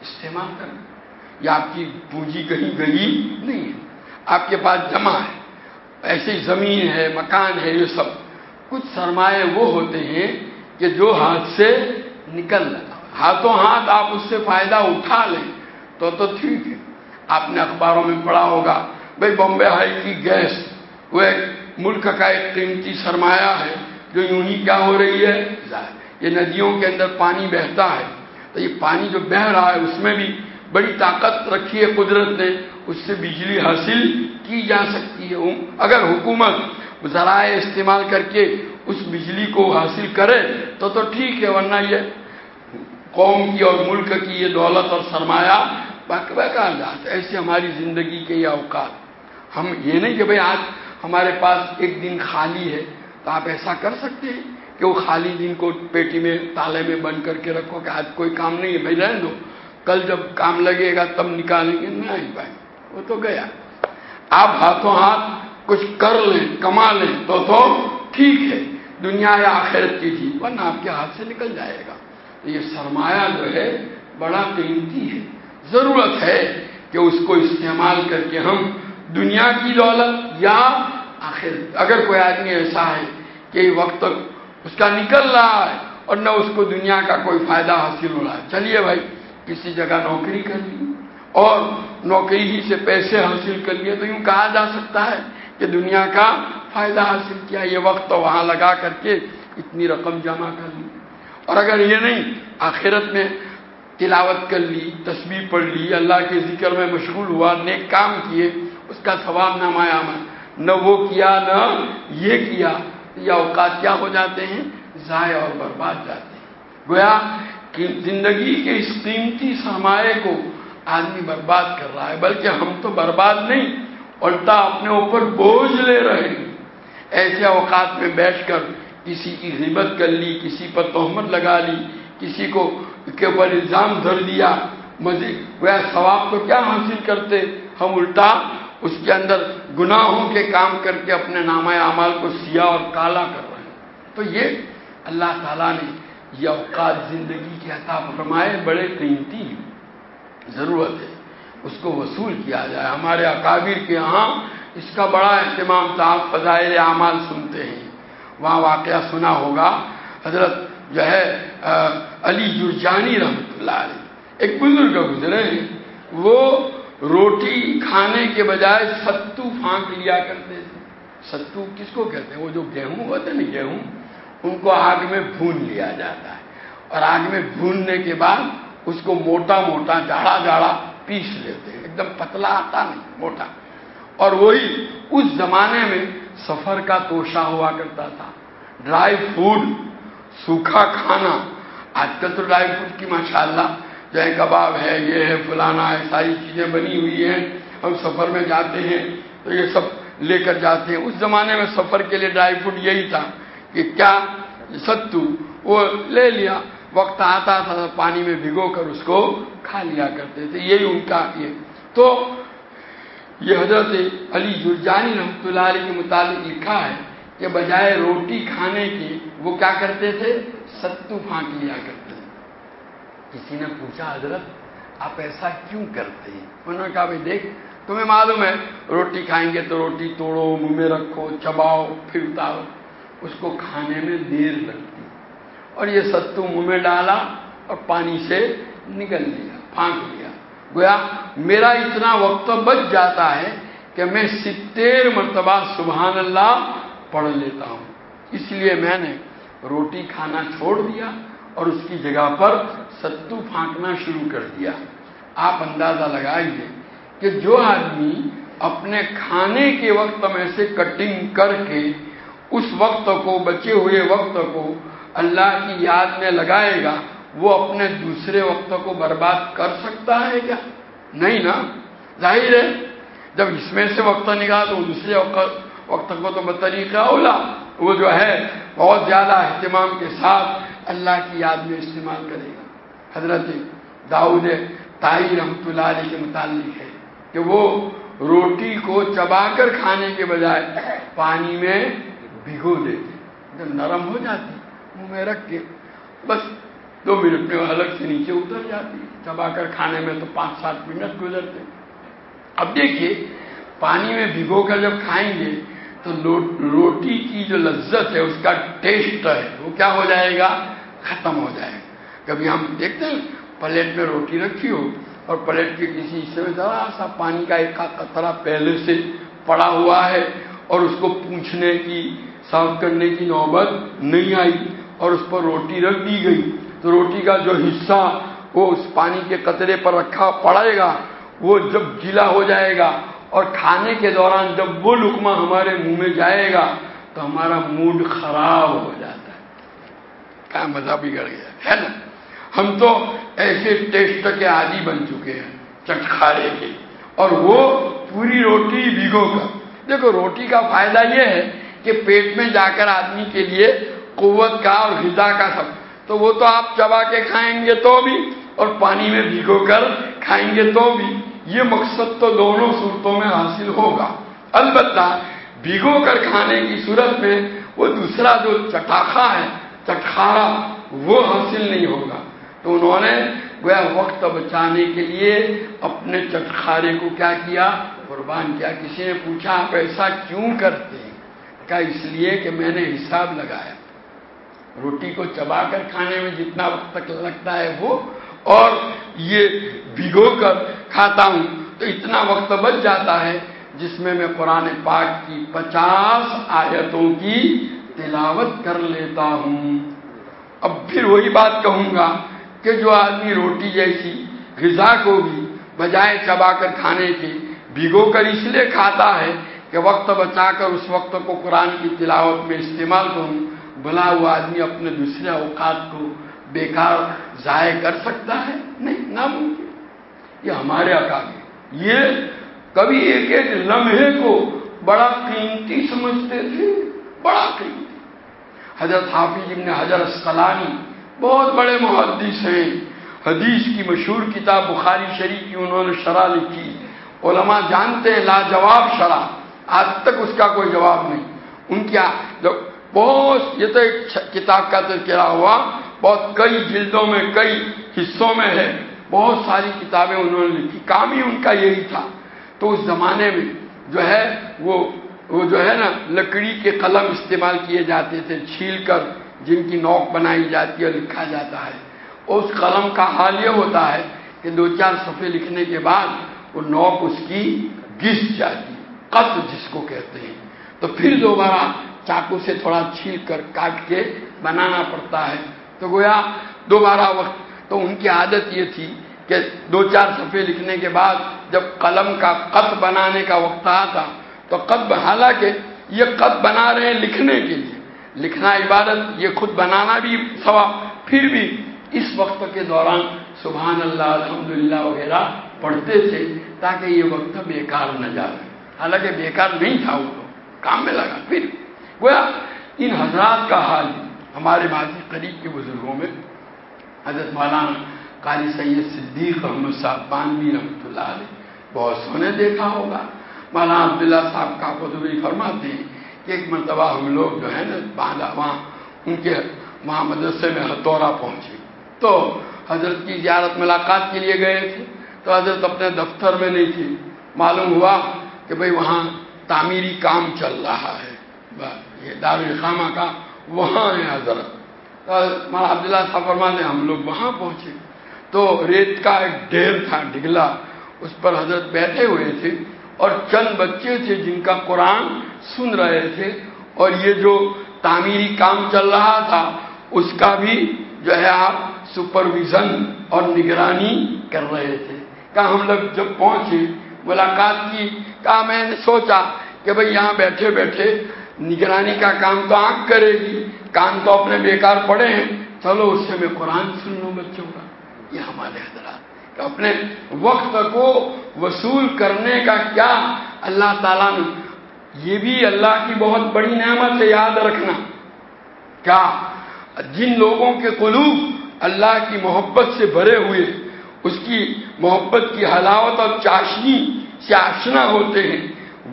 استعمال کریں۔ یا آپ کی پونجی کہیں گئی نہیں ہے۔ آپ کے پاس جمع ہے۔ ایسی زمین ہے، مکان ہے، یہ سب۔ کچھ سرمایہ وہ ہوتے ہیں کہ جو ہاتھ سے نکل ہاتھوں ہاتھ آپ اس سے فائدہ اٹھا لیں تو تو ٹھیک ہے۔ آپ نے اخباروں میں پڑھا ہوگا، بھائی بمبے ہائی کی گیس وہ ایک ملک کا ایک قیمتی سرمایہ ہے۔ جو یوں ہی کیا ہو رہی ہے؟ یہ ندیوں کے اندر پانی بہتا ہے۔ تو یہ پانی جو بہ رہا ہے، اس میں بھی بڑی طاقت رکھی ہے قدرت نے۔ اس سے بجلی حاصل کی جا سکتی ہے۔ اگر حکومت ذرائع استعمال کر کے اس بجلی کو حاصل کرے تو تو ٹھیک ہے، ورنہ یہ قوم کی اور ملک کی یہ دولت اور سرمایہ کہا جاتا ایسے ہماری زندگی کے یہ اوقات۔ ہم یہ نہیں کہ بھائی آج ہمارے پاس ایک دن خالی ہے۔ تو آپ ایسا کر سکتے ہیں کہ وہ خالی دن کو پیٹی میں تالے میں بند کر کے رکھو کہ آج کوئی کام نہیں ہے، بھائی رہنے دو۔ کل جب کام لگے گا تب نکالیں گے۔ نہیں آئی پائیں وہ تو گیا۔ آپ ہاتھوں ہاتھ کچھ کر لیں، کما لیں تو تو ٹھیک ہے۔ دنیا یا آخرت کی تھی، ورنہ آپ کے ہاتھ سے نکل جائے گا۔ یہ سرمایہ جو ہے، بڑا قیمتی ہے۔ ضرورت ہے کہ اس کو استعمال کر کے ہم دنیا کی دولت یا آخر اگر کوئی آدمی ایسا ہے کہ وقت تک اس کا نکل رہا ہے اور نہ اس کو دنیا کا کوئی فائدہ حاصل ہو رہا ہے۔ چلیے بھائی، کسی جگہ نوکری کر لی اور نوکری ہی سے پیسے حاصل کر لیے تو یوں کہا جا سکتا ہے کہ دنیا کا فائدہ حاصل کیا، یہ وقت تو وہاں لگا کر کے اتنی رقم جمع کر لی۔ اور اگر یہ نہیں، آخرت میں تلاوت کر لی تصویر پڑھ لی، اللہ کے ذکر میں مشغول ہوا، نیک کام کیے، اس کا ثواب نہ مایا میں نہ وہ کیا، نہ یہ کیا۔ یہ اوقات کیا ہو جاتے ہیں؟ ضائع اور برباد جاتے ہیں۔ گویا کہ زندگی کے اس قیمتی سرمایہ کو آدمی برباد کر رہا ہے، بلکہ ہم تو برباد نہیں، الٹا اپنے اوپر بوجھ لے رہے ہیں۔ ایسے اوقات میں بیٹھ کر کسی کی غیبت کر لی، کسی پر تہمت لگا لی، کسی کو کے اوپر الزام دھر دیا مزید وہ ثواب کو کیا حاصل کرتے؟ ہم الٹا اس کے اندر گناہوں کے کام کر کے اپنے نامہ اعمال کو سیاہ اور کالا کر رہے ہیں۔ تو یہ اللہ تعالیٰ نے یہ اوقات زندگی کے عطا فرمائے، بڑے قیمتی ضرورت ہے۔ اس کو وصول کیا جائے۔ ہمارے اکابر کے ہاں اس کا بڑا اہتمام تھا فضائل اعمال سنتے ہیں۔ وہاں واقعہ سنا ہوگا، حضرت جو ہے علی جرجانی رحمت اللہ علیہ، ایک بزرگ گزرے ہیں۔ وہ روٹی کھانے کے بجائے ستو پھانک لیا کرتے تھے ستو کس کو کہتے ہیں؟ وہ جو گیہوں ہوتے ہیں نا گیہوں، ان کو آگ میں بھون لیا جاتا ہے۔ اور آگ میں بھوننے کے بعد اس کو موٹا موٹا جاڑا جاڑا پیس لیتے ہیں۔ ایک دم پتلا آتا نہیں، موٹا۔ اور وہی اس زمانے میں سفر کا توشا ہوا کرتا تھا۔ ڈرائی فوڈ، سوکھا کھانا۔ آج کل تو ڈرائی فروٹ کی ماشاء اللہ جو ہے کباب ہے، یہ ہے، فلانا ہے، ساری چیزیں بنی ہوئی ہیں، ہم سفر میں جاتے ہیں، تو یہ سب لے کر جاتے ہیں۔ اس زمانے میں سفر کے لیے ڈرائی فروٹ یہی تھا کہ کیا ستو وہ لے لیا، وقت آتا تھا پانی میں بھگو کر اس کو کھا لیا کرتے تھے، یہی ان کا یہ۔ تو یہ حضرت علی جرجانی رحمۃ اللہ علیہ کے متعلق لکھا ہے کہ بجائے روٹی کھانے کی وہ کیا کرتے تھے؟ ستو پھانک لیا کرتے کسی نے پوچھا، حضرت، آپ ایسا کیوں کرتے ہیں؟ انہوں نے کہا، بھائی دیکھ، تمہیں معلوم ہے، روٹی کھائیں گے تو روٹی توڑو، منہ میں رکھو، چباؤ پھر اتارو اس کو کھانے میں دیر لگتی۔ اور یہ ستو منہ میں ڈالا اور پانی سے نکل لیا، پھانک لیا۔ گویا، میرا اتنا وقت بچ جاتا ہے کہ میں ستر مرتبہ سبحان اللہ پڑھ لیتا ہوں۔ اس لیے میں نے روٹی کھانا چھوڑ دیا اور اس کی جگہ پر ستو پھانکنا شروع کر دیا۔ آپ اندازہ لگائیے کہ جو آدمی اپنے کھانے کے وقت میں سے کٹنگ کر کے اس وقت کو، بچے ہوئے وقت کو اللہ کی یاد میں لگائے گا، وہ اپنے دوسرے وقت کو برباد کر سکتا ہے کیا؟ نہیں نا؟ ظاہر ہے، جب اس میں سے وقت نکالا تو دوسرے وقت وقت کو تو بطریقہ اولا، وہ جو ہے، بہت زیادہ اہتمام کے ساتھ اللہ کی یاد میں استعمال کرے گا۔ حضرت داؤد تائی رحمت اللہ علیہ کے متعلق ہے کہ وہ روٹی کو چبا کر کھانے کے بجائے پانی میں بھگو دیتے جب نرم ہو جاتی منہ میں رکھ کے بس دو منٹ میں الگ سے نیچے اتر جاتی چبا کر کھانے میں تو پانچ سات منٹ گزرتے اب دیکھیے، پانی میں بھگو کر جب کھائیں گے تو روٹی کی جو لذت ہے، اس کا ٹیسٹ ہے، وہ کیا ہو جائے گا؟ ختم ہو جائے۔ گا کبھی ہم دیکھتے ہیں پلیٹ میں روٹی رکھی ہو اور پلیٹ کے کسی حصے میں ذرا سا پانی کا ایک قطرہ پہلے سے پڑا ہوا ہے اور اس کو پوچھنے کی، صاف کرنے کی نوبت نہیں آئی اور اس پر روٹی رکھ دی گئی۔ تو روٹی کا جو حصہ وہ اس پانی کے قطرے پر رکھا پڑے گا، وہ جب گیلا ہو جائے گا اور کھانے کے دوران جب وہ لکما ہمارے منہ میں جائے گا تو ہمارا موڈ خراب ہو جاتا ہے کیا مزہ بگڑ گیا ہے نا؟ ہم تو ایسے ٹیسٹ کے عادی بن چکے ہیں چٹکھارے کے۔ اور وہ پوری روٹی بھگو کر دیکھو، روٹی کا فائدہ یہ ہے کہ پیٹ میں جا کر آدمی کے لیے قوت کا اور غذا کا سب۔ تو وہ تو آپ چبا کے کھائیں گے تو بھی، اور پانی میں بھگو کر کھائیں گے تو بھی۔ یہ مقصد تو دونوں صورتوں میں حاصل ہوگا۔ البتہ بھگو کر کھانے کی صورت میں وہ دوسرا جو چٹاخا ہے چٹخارا وہ حاصل نہیں ہوگا۔ تو انہوں نے گویا وقت بچانے کے لیے اپنے چٹخارے کو کیا کیا؟ قربان کیا۔ کسی نے پوچھا، آپ ایسا کیوں کرتے ہیں؟ کہا، اس لیے کہ میں نے حساب لگایا۔ روٹی کو چبا کر کھانے میں جتنا وقت تک لگتا ہے وہ، اور یہ بھگو کر کھاتا ہوں تو اتنا وقت بچ جاتا ہے، جس میں میں قرآن پاک کی پچاس آیتوں کی تلاوت کر لیتا ہوں۔ اب پھر وہی بات کہوں گا کہ جو آدمی روٹی جیسی غذا کو بھی بجائے چبا کر کھانے کے بھگو کر اس لیے کھاتا ہے کہ وقت بچا کر اس وقت کو قرآن کی تلاوت میں استعمال کروں بلا وہ آدمی اپنے دوسرے اوقات کو بیکار ضائع کر سکتا ہے؟ نہیں، ناممکن۔ یہ ہمارے اکاگے یہ کبھی ایک ایک لمحے کو بڑا قیمتی سمجھتے تھے، بڑا قیمتی۔ حضرت حافظ ابن حضرت سلانی بہت بڑے محدث ہیں۔ حدیث کی مشہور کتاب بخاری شریف کی انہوں نے شرح لکھی۔ علماء جانتے ہیں لاجواب شرح، آج تک اس کا کوئی جواب نہیں۔ ان کی بہت یہ تو ایک کتاب کا تذکرہ ہوا، بہت کئی جلدوں میں، کئی حصوں میں ہے۔ بہت ساری کتابیں انہوں نے لکھی۔ کام ہی ان کا یہی تھا۔ تو اس زمانے میں جو ہے وہ وہ جو ہے نا لکڑی کے قلم استعمال کیے جاتے تھے، چھیل کر جن کی نوک بنائی جاتی ہے لکھا جاتا ہے۔ اس قلم کا حال یہ ہوتا ہے کہ دو چار صفحے لکھنے کے بعد وہ نوک اس کی گس جاتی قط جس کو کہتے ہیں۔ تو پھر دوبارہ چاقو سے تھوڑا چھیل کر کاٹ کے بنانا پڑتا ہے۔ تو گویا دوبارہ وقت، تو ان کی عادت یہ تھی کہ دو چار صفحے لکھنے کے بعد جب قلم کا قط بنانے کا وقت آتا تو قط حالانکہ یہ قط بنا رہے ہیں لکھنے کے لیے۔ لکھنا عبادت، یہ خود بنانا بھی ثواب۔ پھر بھی اس وقت کے دوران سبحان اللہ، الحمدللہ وغیرہ پڑھتے تھے تاکہ یہ وقت بیکار نہ جائے حالانکہ بیکار نہیں تھا وہ کام میں لگا۔ پھر گویا ان حضرات کا حال ہمارے ماضی قریب کے بزرگوں میں، حضرت مولانا قاری سید صدیق احمد صاحب بانوی رحمۃ اللہ علیہ، بہت سونے دیکھا ہوگا۔ مولانا عبداللہ صاحب کا قدوی فرماتے ہیں کہ ایک مرتبہ ہم لوگ جو ہے نا باندھا وہاں ان کے وہاں مدرسے میں ہتھورا پہنچے۔ تو حضرت کی زیارت ملاقات کے لیے گئے تھے، تو حضرت اپنے دفتر میں نہیں تھی معلوم ہوا کہ بھئی وہاں تعمیری کام چل رہا ہے۔ یہ دارالخامہ کا وہاں ہے حضرت۔ مولانا عبداللہ صاحب فرماتے ہم لوگ وہاں پہنچے۔ تو ریت کا ایک ڈھیر تھا، ڈگلا۔ اس پر حضرت بیٹھے ہوئے تھے۔ اور چند بچے تھے جن کا قرآن سن رہے تھے اور یہ جو تعمیری کام چل رہا تھا، اس کا بھی جو ہے آپ سپرویژن اور نگرانی کر رہے تھے۔ کہا ہم لوگ جب پہنچے، ملاقات کی کہا میں نے سوچا کہ بھئی یہاں بیٹھے بیٹھے نگرانی کا کام تو آنکھ کرے گی، کان تو اپنے بیکار پڑے ہیں۔ چلو اس سے میں قرآن سن لوں بچوں کا یہ ہمارے اپنے وقت کو وصول کرنے کا کیا اللہ تعالیٰ نے یہ بھی اللہ کی بہت بڑی نعمت ہے، یاد رکھنا۔ کیا؟ جن لوگوں کے قلوب اللہ کی محبت سے بھرے ہوئے، اس کی محبت کی حلاوت اور چاشنی سے آشنا ہوتے ہیں،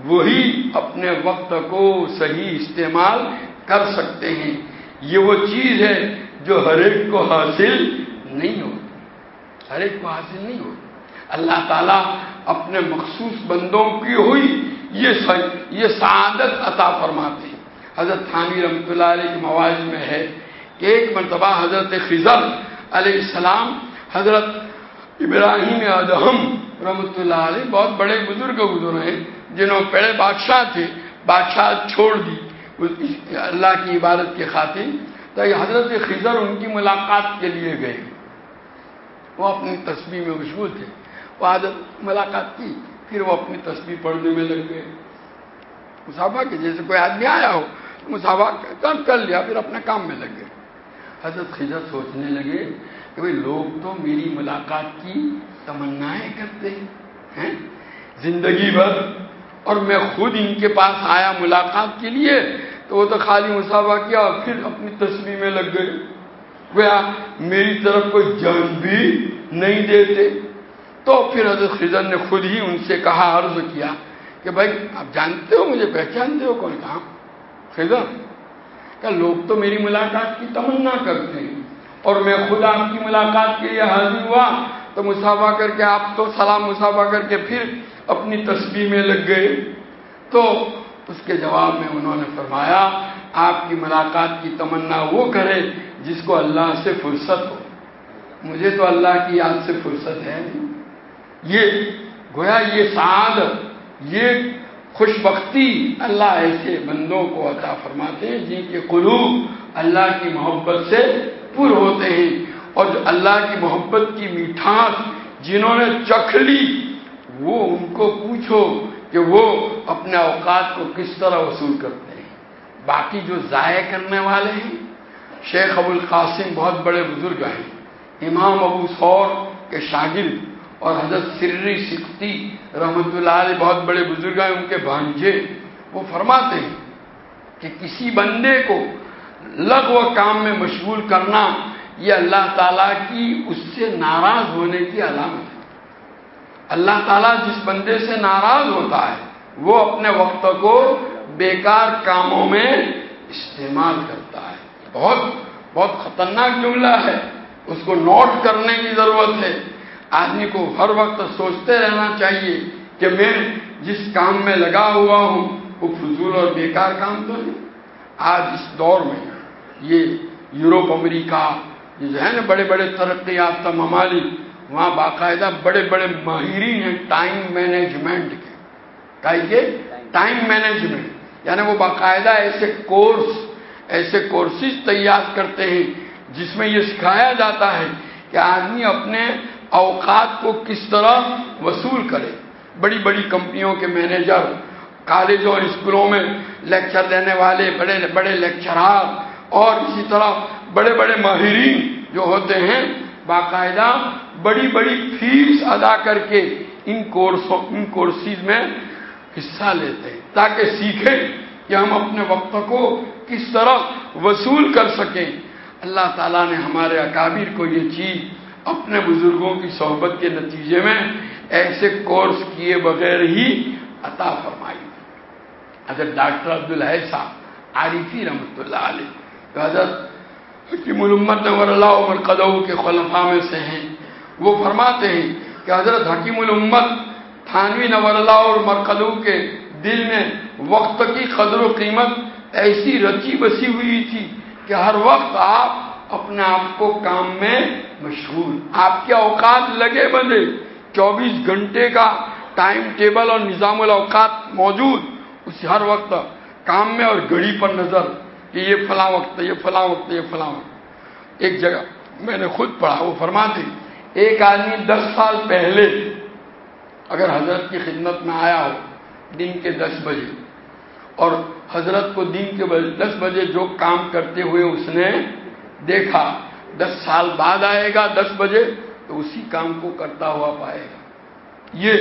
وہی اپنے وقت کو صحیح استعمال کر سکتے ہیں۔ یہ وہ چیز ہے جو ہر ایک کو حاصل نہیں ہوتی۔ ہر ایک کو حاصل نہیں ہوتی اللہ تعالیٰ اپنے مخصوص بندوں کی ہوئی یہ یہ سعادت عطا فرماتے ہیں۔ حضرت تھانی رحمۃ اللہ علیہ کے مواز میں ہے کہ ایک مرتبہ حضرت خضر علیہ السلام، حضرت ابراہیم ادہم رحمۃ اللہ علیہ بہت بڑے بزرگ گزر ہیں، جنہوں پہلے بادشاہ تھے، بادشاہ چھوڑ دی۔ اللہ کی عبادت کے خاطر تو یہ حضرت خضر ان کی ملاقات کے لیے گئے۔ وہ اپنی تصویر میں مشغول تھے۔ وہ حضرت ملاقات کی، پھر وہ اپنی تصویر پڑھنے میں لگ گئے۔ مسافہ کے جیسے کوئی آدمی آیا ہو مسافہ کام کر لیا، پھر اپنے کام میں لگ گئے۔ حضرت خضر سوچنے لگے کہ بھائی، لوگ تو میری ملاقات کی تمنائیں کرتے ہیں زندگی بھر اور میں خود ان کے پاس آیا ملاقات کے لیے، تو وہ تو خالی مسافہ کیا اور پھر اپنی تصویر میں لگ گئے۔ گویا میری طرف کوئی جان بھی نہیں دیتے۔ تو پھر حضرت خضر نے خود ہی ان سے کہا، عرض کیا کہ بھائی، آپ جانتے ہو، مجھے پہچانتے ہو کون کہا خضر کہ لوگ تو میری ملاقات کی تمنا کرتے ہیں اور میں خود آپ کی ملاقات کے لیے حاضر ہوا۔ تو مسافہ کر کے آپ تو سلام مسافہ کر کے پھر اپنی تصویر میں لگ گئے۔ تو اس کے جواب میں انہوں نے فرمایا، آپ کی ملاقات کی تمنا وہ کرے جس کو اللہ سے فرصت ہو۔ مجھے تو اللہ کی یاد سے فرصت ہے۔ یہ گویا یہ سعاد یہ خوش بختی اللہ ایسے بندوں کو عطا فرماتے ہیں جن کے قلوب اللہ کی محبت سے پر ہوتے ہیں۔ اور جو اللہ کی محبت کی میٹھاس جنہوں نے چکھ لی، وہ ان کو پوچھو کہ وہ اپنے اوقات کو کس طرح وصول کرتے ہیں۔ باقی جو ضائع کرنے والے ہیں شیخ ابو القاسم بہت بڑے بزرگ ہیں۔ امام ابو سور کے شاگرد اور حضرت سری سکھتی رحمت اللہ علیہ بہت بڑے بزرگ ہیں، ان کے بھانجے۔ وہ فرماتے ہیں کہ کسی بندے کو لغ و کام میں مشغول کرنا یہ اللہ تعالیٰ کی اس سے ناراض ہونے کی علامت ہے۔ اللہ تعالیٰ جس بندے سے ناراض ہوتا ہے، وہ اپنے وقت کو بیکار کاموں میں استعمال کرتا ہے۔ بہت بہت خطرناک جملہ ہے۔ اس کو نوٹ کرنے کی ضرورت ہے۔ آدمی کو ہر وقت سوچتے رہنا چاہیے کہ میں جس کام میں لگا ہوا ہوں وہ فضول اور بیکار کام تو نہیں۔ آج اس دور میں یہ یوروپ امریکہ یہ جو ہے نا بڑے بڑے ترقی یافتہ ممالک وہاں باقاعدہ بڑے بڑے ماہرین ہیں ٹائم مینجمنٹ کے۔ کہ ٹائم مینجمنٹ یعنی وہ باقاعدہ ایسے کورس ایسے کورسز تیار کرتے ہیں جس میں یہ سکھایا جاتا ہے کہ آدمی اپنے اوقات کو کس طرح وصول کرے۔ بڑی بڑی کمپنیوں کے مینیجر کالجوں اور اسکولوں میں لیکچر دینے والے، بڑے بڑے لیکچرار اور اسی طرح بڑے بڑے ماہرین جو ہوتے ہیں، باقاعدہ بڑی بڑی فیس ادا کر کے ان کورسوں ان کورسز میں حصہ لیتے ہیں تاکہ سیکھیں کہ ہم اپنے وقت کو کس طرح وصول کر سکیں۔ اللہ تعالیٰ نے ہمارے اکابر کو یہ چیز اپنے بزرگوں کی صحبت کے نتیجے میں ایسے کورس کیے بغیر ہی عطا فرمائی۔ اگر ڈاکٹر عبد صاحب عارفی رحمۃ اللہ علیہ حضرت حکیم الامت نور اللہ عمر قدو کے خلفاء میں سے ہیں، وہ فرماتے ہیں کہ حضرت حکیم الامت تھانوی نور اللہ اور مرکدو کے دل میں وقت کی قدر و قیمت ایسی رچی بسی ہوئی تھی کہ ہر وقت آپ اپنے آپ کو کام میں مشغول۔ آپ کے اوقات لگے بندے۔ چوبیس گھنٹے کا ٹائم ٹیبل اور نظام الاوقات موجود۔ اس ہر وقت کام میں اور گھڑی پر نظر۔ کہ یہ فلاں وقت، یہ فلاں وقت، یہ فلاں وقت۔ ایک جگہ میں نے خود پڑھا، وہ فرماتے ایک آدمی دس سال پہلے اگر حضرت کی خدمت میں آیا ہو، دن کے دس بجے اور حضرت کو دن کے دس بجے جو کام کرتے ہوئے اس نے دیکھا، دس سال بعد آئے گا دس بجے، تو اسی کام کو کرتا ہوا پائے گا۔ یہ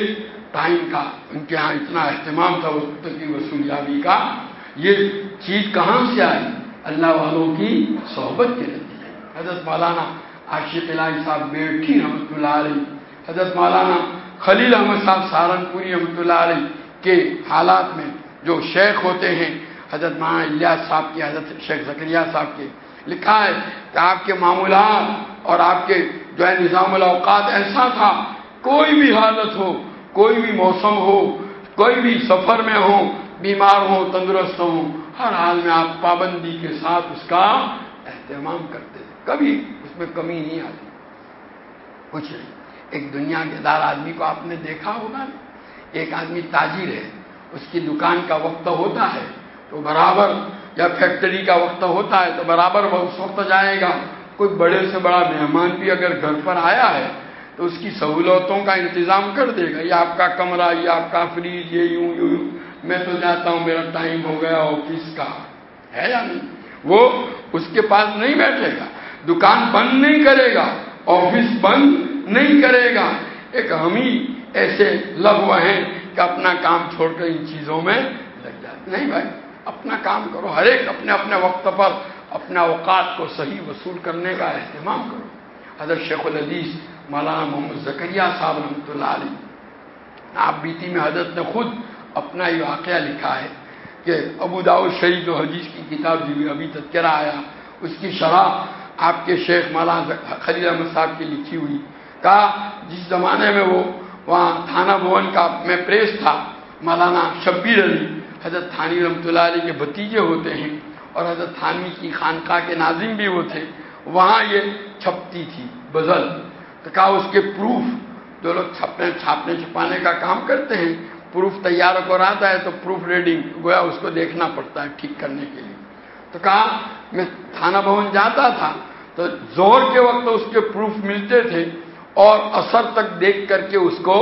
ٹائم کا، ان کے ہاں اتنا اہتمام تھا وقت کی وصولیابی کا۔ یہ چیز کہاں سے آئی؟ اللہ والوں کی صحبت کے نتیجے۔ حضرت مولانا عاشق الہی صاحب بیٹھی رحمۃ اللہ علیہ۔ حضرت مولانا خلیل احمد صاحب سہارنپوری رحمۃ اللہ علیہ کے حالات میں جو شیخ ہوتے ہیں، حضرت مولانا الیاس صاحب کے، حضرت شیخ زکریہ صاحب کے، لکھا ہے کہ آپ کے معمولات اور آپ کے جو ہے نظام الاوقات ایسا تھا، کوئی بھی حالت ہو، کوئی بھی موسم ہو، کوئی بھی سفر میں ہو، بیمار ہو، تندرست ہو، ہر حال میں آپ پابندی کے ساتھ اس کا اہتمام کرتے تھے کبھی اس میں کمی نہیں آتی۔ کچھ نہیں۔ ایک دنیا کے دار آدمی کو آپ نے دیکھا ہوگا ایک آدمی تاجر ہے۔ اس کی دکان کا وقت ہوتا ہے، تو برابر یا فیکٹری کا وقت ہوتا ہے، تو برابر وہ اس وقت جائے گا۔ کوئی بڑے سے بڑا مہمان بھی اگر گھر پر آیا ہے، تو اس کی سہولتوں کا انتظام کر دے گا۔ یہ آپ کا کمرہ، یہ آپ کا فریج یہ یوں یوں یوں۔ میں تو جاتا ہوں، میرا ٹائم ہو گیا آفس کا۔ ہے یا نہیں؟ وہ اس کے پاس نہیں بیٹھے گا۔ دکان بند نہیں کرے گا آفس بند نہیں کرے گا۔ ایک ہم ہی ایسے لغو ہیں کہ اپنا کام چھوڑ کر ان چیزوں میں لگ جاتے نہیں بھائی، اپنا کام کرو، ہر ایک اپنے اپنے وقت پر اپنے اوقات کو صحیح وصول کرنے کا اہتمام کرو۔ حضرت شیخ العدیث مولانا محمد زکریہ صاحب رحمۃ اللہ علیہ، آپ بیتی میں حضرت نے خود اپنا یہ واقعہ لکھا ہے کہ ابو داؤ شریف و حدیث کی کتاب جو ابھی تذکرہ آیا، اس کی شرح آپ کے شیخ مولانا خلیل احمد صاحب کی لکھی ہوئی، کہا جس زمانے میں وہ وہاں تھانہ بھون کا میں پریس تھا، مولانا شبیر علی، حضرت تھانی رحمۃ اللہ علیہ کے بھتیجے ہوتے ہیں اور حضرت تھانوی کی خانقاہ کے ناظم بھی وہ تھے۔ وہاں یہ چھپتی تھی، بزل۔ تو کہا اس کے پروف، جو لوگ چھپنے، چھاپنے، چھپانے کا کام کرتے ہیں، پروف تیار کر آتا ہے تو پروف ریڈنگ گویا اس کو دیکھنا پڑتا ہے ٹھیک کرنے کے لیے۔ تو کہا، میں تھانہ بھون جاتا تھا تو زور کے وقت اس کے پروف ملتے تھے۔ اور اثر تک دیکھ کر کے اس کو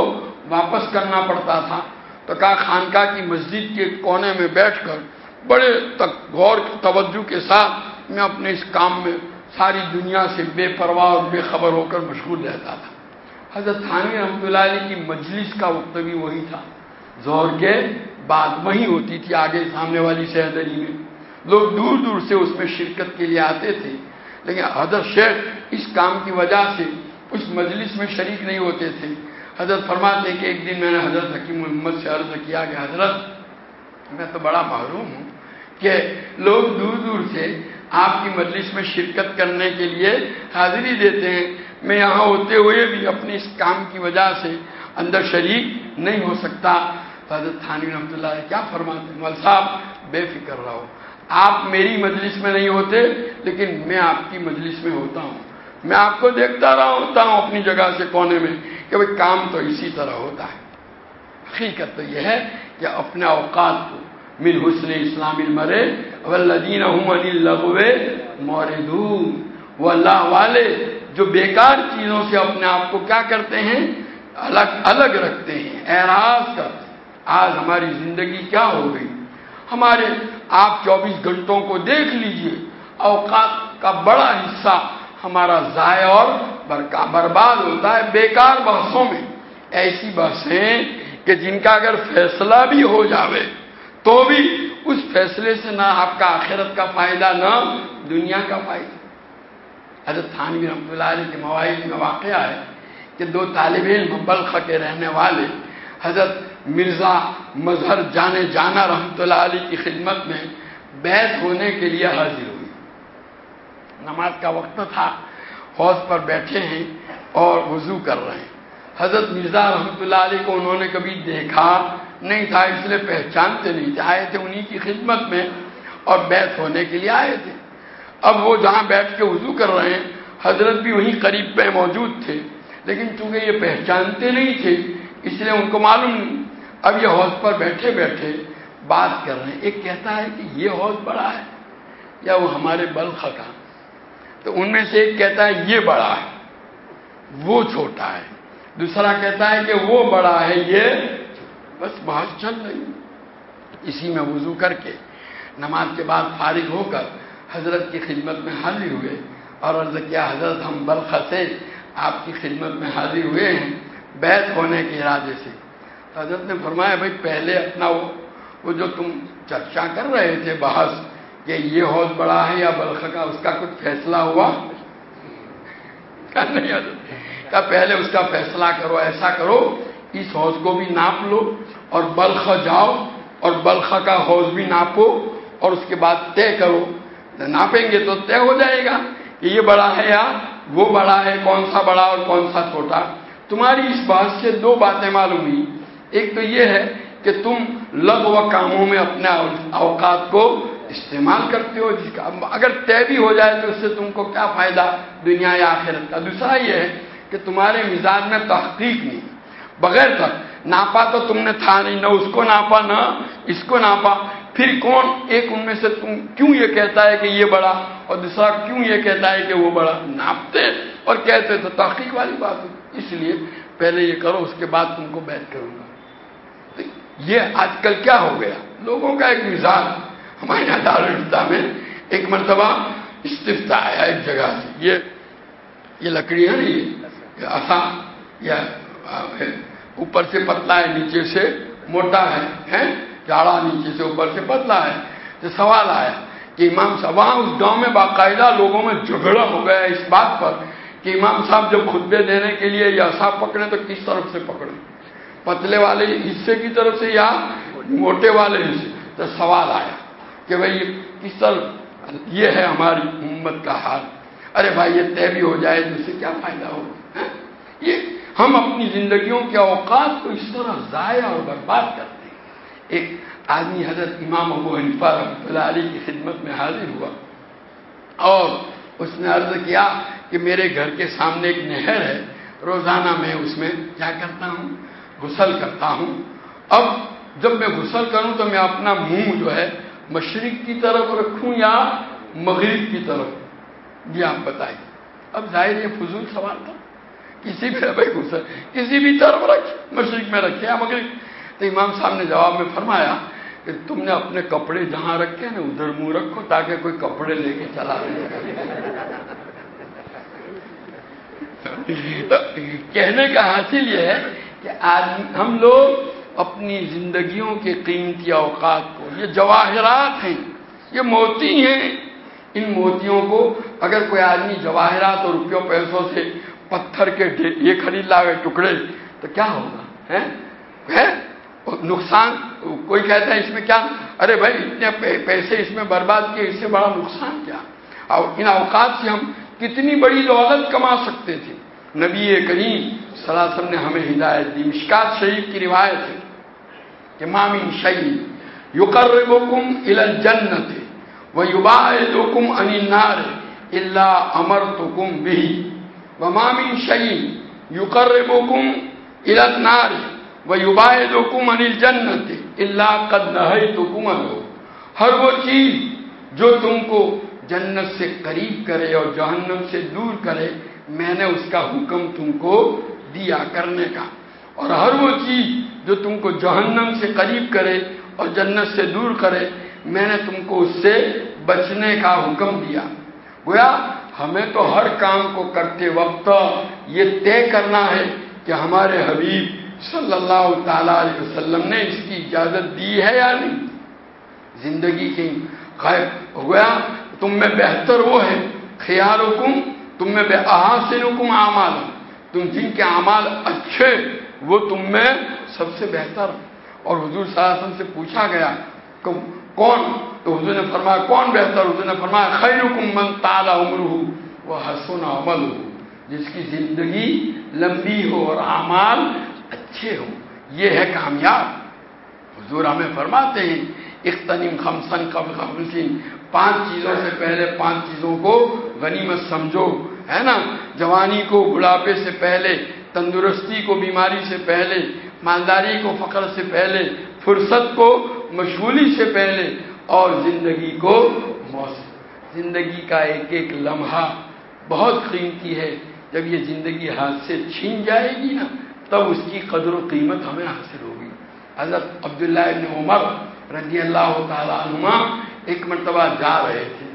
واپس کرنا پڑتا تھا۔ تو کہا، خانقاہ کی مسجد کے کونے میں بیٹھ کر بڑے تک غور، توجہ کے ساتھ میں اپنے اس کام میں ساری دنیا سے بے پرواہ اور بے خبر ہو کر مشغول رہتا تھا۔ حضرت تھانوی رحمۃ اللہ علیہ کی مجلس کا وقت بھی وہی تھا۔ زہر کے بعد وہی ہوتی تھی آگے سامنے والی شہدری میں۔ لوگ دور دور سے اس میں شرکت کے لیے آتے تھے، لیکن حضرت شیخ اس کام کی وجہ سے اس مجلس میں شریک نہیں ہوتے تھے۔ حضرت فرماتے کہ ایک دن میں نے حضرت حکیم محمد سے عرض کیا کہ حضرت، میں تو بڑا محروم ہوں کہ لوگ دور دور سے آپ کی مجلس میں شرکت کرنے کے لیے حاضری دیتے ہیں۔ میں یہاں ہوتے ہوئے بھی اپنے اس کام کی وجہ سے اندر شریک نہیں ہو سکتا۔ تو حضرت تھانی رحمۃ اللہ کیا فرماتے مل صاحب، بے فکر رہو۔ آپ میری مجلس میں نہیں ہوتے، لیکن میں آپ کی مجلس میں ہوتا ہوں۔ میں آپ کو دیکھتا رہا ہوتا ہوں اپنی جگہ سے کونے میں کہ بھائی کام تو اسی طرح ہوتا ہے۔ حقیقت تو یہ ہے کہ اپنے اوقات کو من حسن اسلام المرے ولدین لغوے موردون وہ اللہ والے جو بیکار چیزوں سے اپنے آپ کو کیا کرتے ہیں؟ الگ الگ رکھتے ہیں، اعراض کرتے ہیں۔ آج ہماری زندگی کیا ہو گئی؟ ہمارے آپ چوبیس گھنٹوں کو دیکھ لیجیے، اوقات کا بڑا حصہ ہمارا ضائع اور برباد ہوتا ہے، بیکار بحثوں میں۔ ایسی بحثیں کہ جن کا اگر فیصلہ بھی ہو جاوے، تو بھی اس فیصلے سے نہ آپ کا آخرت کا فائدہ، نہ دنیا کا فائدہ۔ حضرت تھانوی رحمۃ اللہ علیہ کے مواعظ میں واقعہ ہے کہ دو طالب علم، بلخ کے رہنے والے حضرت مرزا مظہر جانے جانا رحمۃ اللہ علیہ کی خدمت میں بیت ہونے کے لیے حاضر ہوئی نماز کا وقت تھا، حوض پر بیٹھے ہیں اور وضو کر رہے ہیں۔ حضرت مرزا رحمۃ اللہ علیہ کو انہوں نے کبھی دیکھا نہیں تھا، اس لیے پہچانتے نہیں تھے۔ آئے تھے انہی کی خدمت میں اور بیت ہونے کے لیے آئے تھے۔ اب وہ جہاں بیٹھ کے وضو کر رہے ہیں، حضرت بھی وہیں قریب پہ موجود تھے، لیکن چونکہ یہ پہچانتے نہیں تھے، اس لیے ان کو معلوم نہیں۔ اب یہ حوض پر بیٹھے بیٹھے بات کر رہے ہیں۔ ایک کہتا ہے کہ یہ حوض بڑا ہے یا وہ ہمارے بلخ کا۔ تو ان میں سے ایک کہتا ہے یہ بڑا ہے، وہ چھوٹا ہے۔ دوسرا کہتا ہے کہ وہ بڑا ہے، یہ بس بحث چل رہی اسی میں وضو کر کے نماز کے بعد فارغ ہو کر حضرت کی خدمت میں حاضر ہوئے۔ اور عرض کیا، حضرت ہم بلخ سے آپ کی خدمت میں حاضر ہوئے ہیں بیت ہونے کے ارادے سے۔ حضرت نے فرمایا، بھائی پہلے اپنا وہ وہ جو تم چرچا کر رہے تھے بحث کہ یہ حوض بڑا ہے یا بلخ کا، اس کا کچھ فیصلہ ہوا؟ نہیں پہلے اس کا فیصلہ کرو، ایسا کرو، اس حوض کو بھی ناپ لو اور بلخ جاؤ اور بلخ کا حوض بھی ناپو اور اس کے بعد طے کرو۔ ناپیں گے تو طے ہو جائے گا کہ یہ بڑا ہے یا وہ بڑا ہے، کون سا بڑا اور کون سا چھوٹا۔ تمہاری اس بات سے دو باتیں معلوم ہوئی۔ ایک تو یہ ہے کہ تم لگ و کاموں میں اپنے اوقات کو استعمال کرتے ہو، جس کا اگر طے بھی ہو جائے تو اس سے تم کو کیا فائدہ؟ دنیا یا آخرت کا۔ دوسرا یہ ہے کہ تمہارے مزاج میں تحقیق نہیں۔ بغیر تک ناپا تو تم نے تھا نہیں، نہ اس کو ناپا، نہ اس کو ناپا۔ پھر کون ایک ان میں سے تم کیوں یہ کہتا ہے کہ یہ بڑا اور دوسرا کیوں یہ کہتا ہے کہ وہ بڑا؟ ناپتے اور کہتے تو تحقیق والی بات اس لیے پہلے یہ کرو، اس کے بعد تم کو بیت کروں گا۔ یہ آج کل کیا ہو گیا؟ لوگوں کا ایک مزاج۔ ہمارے یہاں دارالفتا میں ایک مرتبہ استفتا آیا ایک جگہ سے۔ یہ یہ لکڑی ہے نا یہ؟ آسان یا اوپر سے پتلا ہے، نیچے سے موٹا ہے چاڑا نیچے سے اوپر سے پتلا ہے۔ تو سوال آیا کہ امام صاحب، وہاں اس گاؤں میں باقاعدہ لوگوں میں جھگڑا ہو گیا اس بات پر کہ امام صاحب جب خطبے دینے کے لیے یا صاحب پکڑے تو کس طرف سے پکڑے پتلے والے حصے کی طرف سے یا موٹے والے حصے؟ تو سوال آیا۔ کہ بھائی کس طرح یہ ہے ہماری امت کا حال۔ ارے بھائی یہ طے بھی ہو جائے تو اس سے کیا فائدہ ہوگا ہاں؟ یہ ہم اپنی زندگیوں کے اوقات کو اس طرح ضائع اور برباد کرتے ہیں۔ ایک آدمی حضرت امام ابو حنفا رحمۃ اللہ علیہ کی خدمت میں حاضر ہوا اور اس نے عرض کیا کہ میرے گھر کے سامنے ایک نہر ہے، روزانہ میں اس میں کیا کرتا ہوں؟ غسل کرتا ہوں۔ اب جب میں غسل کروں تو میں اپنا منہ جو ہے مشرق کی طرف رکھوں یا مغرب کی طرف؟ جی آپ بتائیں۔ اب ظاہر یہ فضول سوال تھا۔ کسی بھی بھائی کسی بھی طرف رکھ، مشرق میں رکھے یا مغرب؟ تو امام صاحب نے جواب میں فرمایا کہ تم نے اپنے کپڑے جہاں رکھے نا، ادھر منہ رکھو تاکہ کوئی کپڑے لے کے چلا کہنے کا حاصل یہ ہے کہ آج ہم لوگ اپنی زندگیوں کے قیمتی اوقات کو یہ جواہرات ہیں، یہ موتی ہیں۔ ان موتیوں کو اگر کوئی آدمی جواہرات اور روپیوں پیسوں سے پتھر کے یہ خرید لا گئے ٹکڑے، تو کیا ہوگا؟ ہے نقصان، کوئی کہتا ہے اس میں کیا؟ ارے بھائی، اتنے پیسے اس میں برباد کیے، اس سے بڑا نقصان کیا؟ اور ان اوقات سے ہم کتنی بڑی دولت کما سکتے تھے۔ نبی کریم صلی اللہ علیہ وسلم نے ہمیں ہدایت دی۔ مشکات شریف کی روایت ہے کہ مامن شہید یو کر کم جنت وہ یوبا کم انار اللہ امر تو کم بھی و مامن النار وہ یوبا دو کم انل قد تو کم ہر وہ چیز جو تم کو جنت سے قریب کرے اور جہنم سے دور کرے، میں نے اس کا حکم تم کو دیا کرنے کا۔ اور ہر وہ چیز جو تم کو جہنم سے قریب کرے اور جنت سے دور کرے، میں نے تم کو اس سے بچنے کا حکم دیا۔ گویا، ہمیں تو ہر کام کو کرتے وقت یہ طے کرنا ہے کہ ہمارے حبیب صلی اللہ تعالی علیہ وسلم نے اس کی اجازت دی ہے یا نہیں۔ زندگی کی خیر گویا، تم میں بہتر وہ ہے۔ خیال حکم تم میں بے احاسن حکم اعمال تم جن کے اعمال اچھے، وہ تم میں سب سے بہتر۔ اور حضور صلی اللہ علیہ وسلم سے پوچھا گیا کون تو حضور نے فرمایا، کون بہتر؟ حضور نے فرمایا خیر حکم من تالا عمر ہو وہ حسن عمل ہو جس کی زندگی لمبی ہو اور اعمال اچھے ہو یہ ہے کامیاب۔ حضور ہمیں فرماتے ہیں اختنیم خمسن قبل خمسین پانچ چیزوں سے پہلے پانچ چیزوں کو غنیمت سمجھو، ہے نا؟ جوانی کو، بڑھاپے سے پہلے، تندرستی کو، بیماری سے پہلے مالداری کو فخر سے پہلے، فرصت کو مشغولی سے پہلے اور زندگی کو موسم۔ زندگی کا ایک ایک لمحہ بہت قیمتی ہے۔ جب یہ زندگی ہاتھ سے چھین جائے گی نا، تب اس کی قدر و قیمت ہمیں حاصل ہوگی۔ حضرت عبداللہ ابن عمر رضی اللہ تعالیٰ عنہ ایک مرتبہ جا رہے تھے۔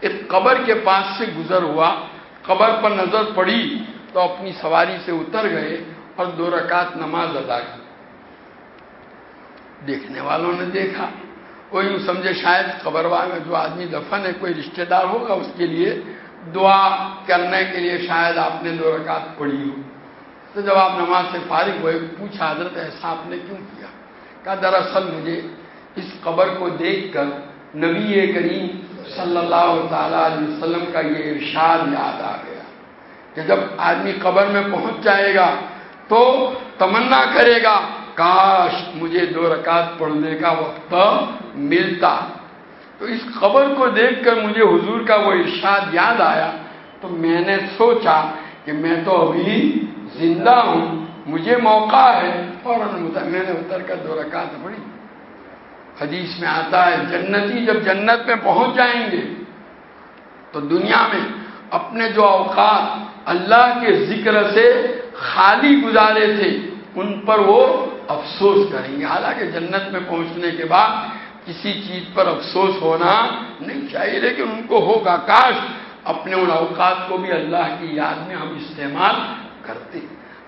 ایک قبر کے پاس سے گزر ہوا، قبر پر نظر پڑی تو اپنی سواری سے اتر گئے۔ اور دو رکعت نماز ادا کی۔ دیکھنے والوں نے دیکھا۔ وہ یوں سمجھے شاید قبر میں جو آدمی دفن ہے، کوئی رشتہ دار ہوگا، اس کے لیے دعا کرنے کے لیے شاید آپ نے دو رکعت پڑھی ہو۔ تو جب آپ نماز سے فارغ ہوئے، پوچھا، حضرت ایسا آپ نے کیوں کیا؟ کہا، دراصل مجھے اس قبر کو دیکھ کر نبی کریم صلی اللہ تعالی علیہ وسلم کا یہ ارشاد یاد آ گیا کہ جب آدمی قبر میں پہنچ جائے گا تو تمنا کرے گا۔ کاش مجھے دو رکعت پڑھنے کا وقت ملتا۔ تو اس خبر کو دیکھ کر مجھے حضور کا وہ ارشاد یاد آیا۔ تو میں نے سوچا کہ میں تو ابھی زندہ ہوں، مجھے موقع ہے۔ اور میں نے اتر کر دو رکعت پڑھی۔ حدیث میں آتا ہے، جنتی جب جنت میں پہنچ جائیں گے، تو دنیا میں اپنے جو اوقات اللہ کے ذکر سے خالی گزارے تھے، ان پر وہ افسوس کریں گے۔ حالانکہ جنت میں پہنچنے کے بعد کسی چیز پر افسوس ہونا نہیں چاہیے، لیکن ان کو ہوگا کاش اپنے ان اوقات کو بھی اللہ کی یاد میں ہم استعمال کرتے۔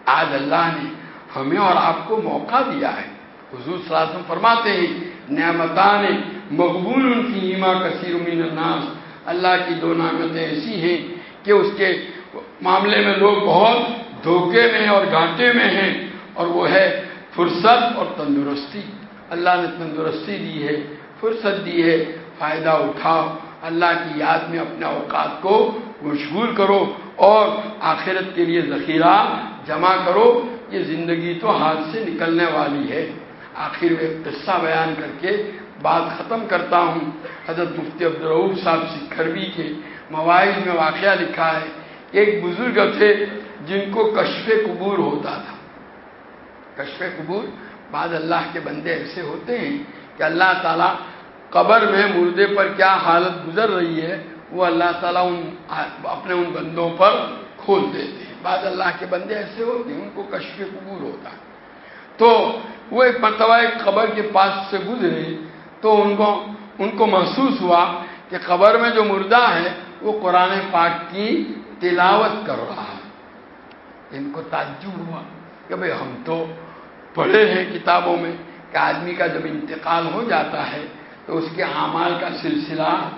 آج اللہ نے ہمیں اور آپ کو موقع دیا ہے۔ حضور صلی اللہ علیہ وسلم فرماتے ہیں، نعمتان مقبول ان کی ایما کثیر من الناس۔ اللہ کی دو نعمتیں ایسی ہیں کہ اس کے معاملے میں لوگ بہت دھوکے میں اور گھاٹے میں ہیں اور وہ ہے فرصت اور تندرستی۔ اللہ نے تندرستی دی ہے، فرصت دی ہے، فائدہ اٹھاؤ۔ اللہ کی یاد میں اپنے اوقات کو مشغول کرو اور آخرت کے لیے ذخیرہ جمع کرو۔ یہ زندگی تو ہاتھ سے نکلنے والی ہے۔ آخر میں قصہ بیان کر کے بات ختم کرتا ہوں۔ حضرت مفتی عبدالرعوف صاحب سکھروی کے مواعظ میں واقعہ لکھا ہے۔ ایک بزرگ تھے جن کو کشف قبور ہوتا تھا۔ کشف قبور بعد اللہ کے بندے ایسے ہوتے ہیں کہ اللہ تعالیٰ قبر میں مردے پر کیا حالت گزر رہی ہے، وہ اللہ تعالیٰ ان اپنے ان بندوں پر کھول دیتے ہیں۔ بعد اللہ کے بندے ایسے ہوتے ہیں، ان کو کشف قبور ہوتا۔ ہے تو وہ ایک مرتبہ ایک قبر کے پاس سے گزرے تو ان کو ان کو محسوس ہوا کہ قبر میں جو مردہ ہے، وہ قرآن پاک کی تلاوت کر رہا ہے۔ ان کو تعجب ہوا کہ بھئی ہم تو پڑھے ہیں کتابوں میں کہ آدمی کا جب انتقال ہو جاتا ہے تو اس کے اعمال کا سلسلہ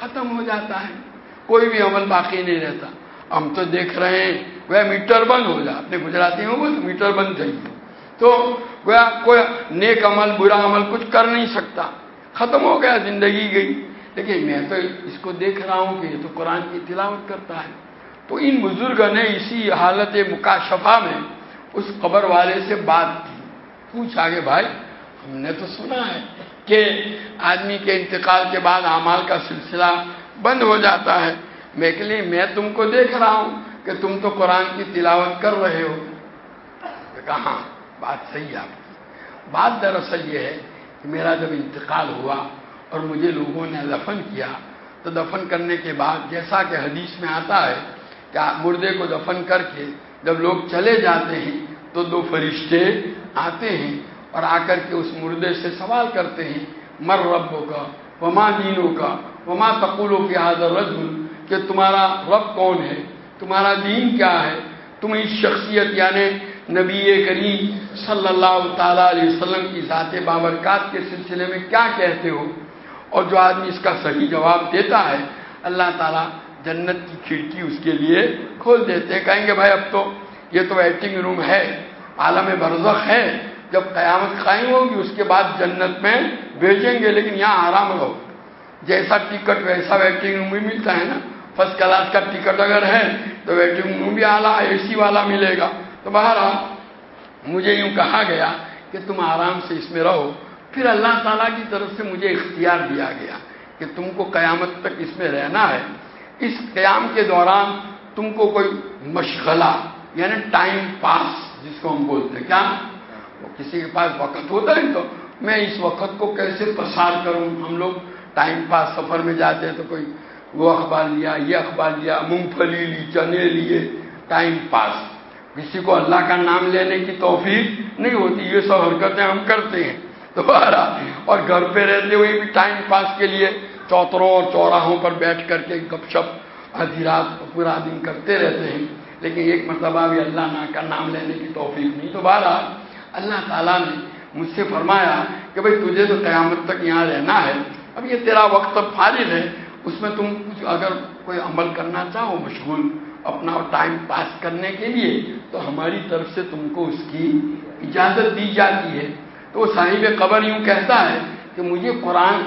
ختم ہو جاتا ہے، کوئی بھی عمل باقی نہیں رہتا۔ ہم تو دیکھ رہے ہیں وہ میٹر بند ہو جا، اپنے گجراتی میں بول میٹر بند چاہیے تو گویا کوئی نیک عمل، برا عمل کچھ کر نہیں سکتا۔ ختم ہو گیا، زندگی گئی۔ لیکن میں تو اس کو دیکھ رہا ہوں کہ یہ تو قرآن کی تلاوت کرتا ہے۔ تو ان بزرگ نے اسی حالت مکاشفہ میں اس قبر والے سے بات کی۔ پوچھا کہ بھائی، ہم نے تو سنا ہے کہ آدمی کے انتقال کے بعد اعمال کا سلسلہ بند ہو جاتا ہے۔ میں کے لیے میں تم کو دیکھ رہا ہوں کہ تم تو قرآن کی تلاوت کر رہے ہو۔ کہا ہاں بات صحیح ہے آپ کی۔ بات دراصل یہ ہے کہ میرا جب انتقال ہوا اور مجھے لوگوں نے دفن کیا، تو دفن کرنے کے بعد جیسا کہ حدیث میں آتا ہے کہ مردے کو دفن کر کے جب لوگ چلے جاتے ہیں تو دو فرشتے آتے ہیں اور آ کر کے اس مردے سے سوال کرتے ہیں، مر ربوں کا وما دینوں کا وما تقولوں کے حاضر رجل کہ تمہارا رب کون ہے؟ تمہارا دین کیا ہے؟ تم اس شخصیت یعنی نبی کریم صلی اللہ تعالی علیہ وسلم کی ذات بابرکات کے سلسلے میں کیا کہتے ہو؟ اور جو آدمی اس کا صحیح جواب دیتا ہے، اللہ تعالیٰ جنت کی کھڑکی اس کے لیے کھول دیتے کہیں گے بھائی اب تو یہ تو ویٹنگ روم ہے، عالم برزخ ہے، جب قیامت قائم ہوگی اس کے بعد جنت میں بھیجیں گے، لیکن یہاں آرام رہو۔ جیسا ٹکٹ ویسا ویٹنگ روم بھی ملتا ہے نا۔ فرسٹ کلاس کا ٹکٹ اگر ہے تو ویٹنگ روم بھی اعلیٰ اے سی والا ملے گا۔ تو بہرحال مجھے یوں کہا گیا کہ تم آرام سے اس میں رہو۔ پھر اللہ تعالیٰ کی طرف سے مجھے اختیار دیا گیا کہ تم کو قیامت تک اس میں رہنا ہے۔ اس قیام کے دوران تم کو کوئی مشغلہ یعنی ٹائم پاس جس کو ہم بولتے ہیں۔ کیا؟ وہ کسی کے پاس وقت ہوتا ہے تو میں اس وقت کو کیسے پسار کروں؟ ہم لوگ ٹائم پاس سفر میں جاتے ہیں تو کوئی وہ اخبار لیا، یہ اخبار لیا مونگ پھلی لی، چنے لیے، ٹائم پاس۔ کسی کو اللہ کا نام لینے کی توفیق نہیں ہوتی، یہ سب حرکتیں ہم کرتے ہیں۔ دوبارہ اور گھر پہ رہتے ہوئے بھی ٹائم پاس کے لیے چوتروں اور چوراہوں پر بیٹھ کر کے گپ شپ آدھی رات پورا دن کرتے رہتے ہیں۔ لیکن ایک مرتبہ بھی اللہ نا کا نام لینے کی توفیق نہیں۔ تو بہرحال اللہ تعالیٰ نے مجھ سے فرمایا کہ بھائی تجھے تو قیامت تک یہاں رہنا ہے۔ اب یہ تیرا وقت اب فارغ ہے۔ اس میں تم کچھ اگر کوئی عمل کرنا چاہو مشغول اپنا ٹائم پاس کرنے کے لیے، تو ہماری طرف سے تم کو اس کی اجازت دی جاتی ہے۔ تو وہ صاحب قبر یوں کہتا ہے کہ مجھے قرآن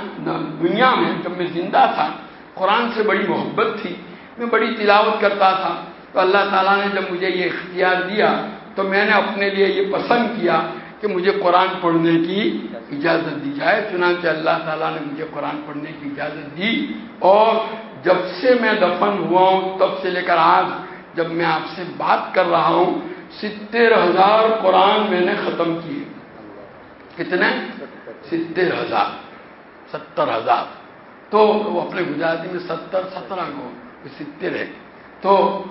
دنیا میں جب میں زندہ تھا، قرآن سے بڑی محبت تھی، میں بڑی تلاوت کرتا تھا۔ تو اللہ تعالیٰ نے جب مجھے یہ اختیار دیا، تو میں نے اپنے لیے یہ پسند کیا کہ مجھے قرآن پڑھنے کی اجازت دی جائے۔ چنانچہ اللہ تعالیٰ نے مجھے قرآن پڑھنے کی اجازت دی۔ اور جب سے میں دفن ہوا ہوں، تب سے لے کر آج جب میں آپ سے بات کر رہا ہوں ستر ہزار قرآن میں نے ختم کیے۔ کتنے؟ ستر ہزار ستر ہزار۔ تو وہ اپنے گجراتی میں ستر، سترہ کو ستر ہے۔ تو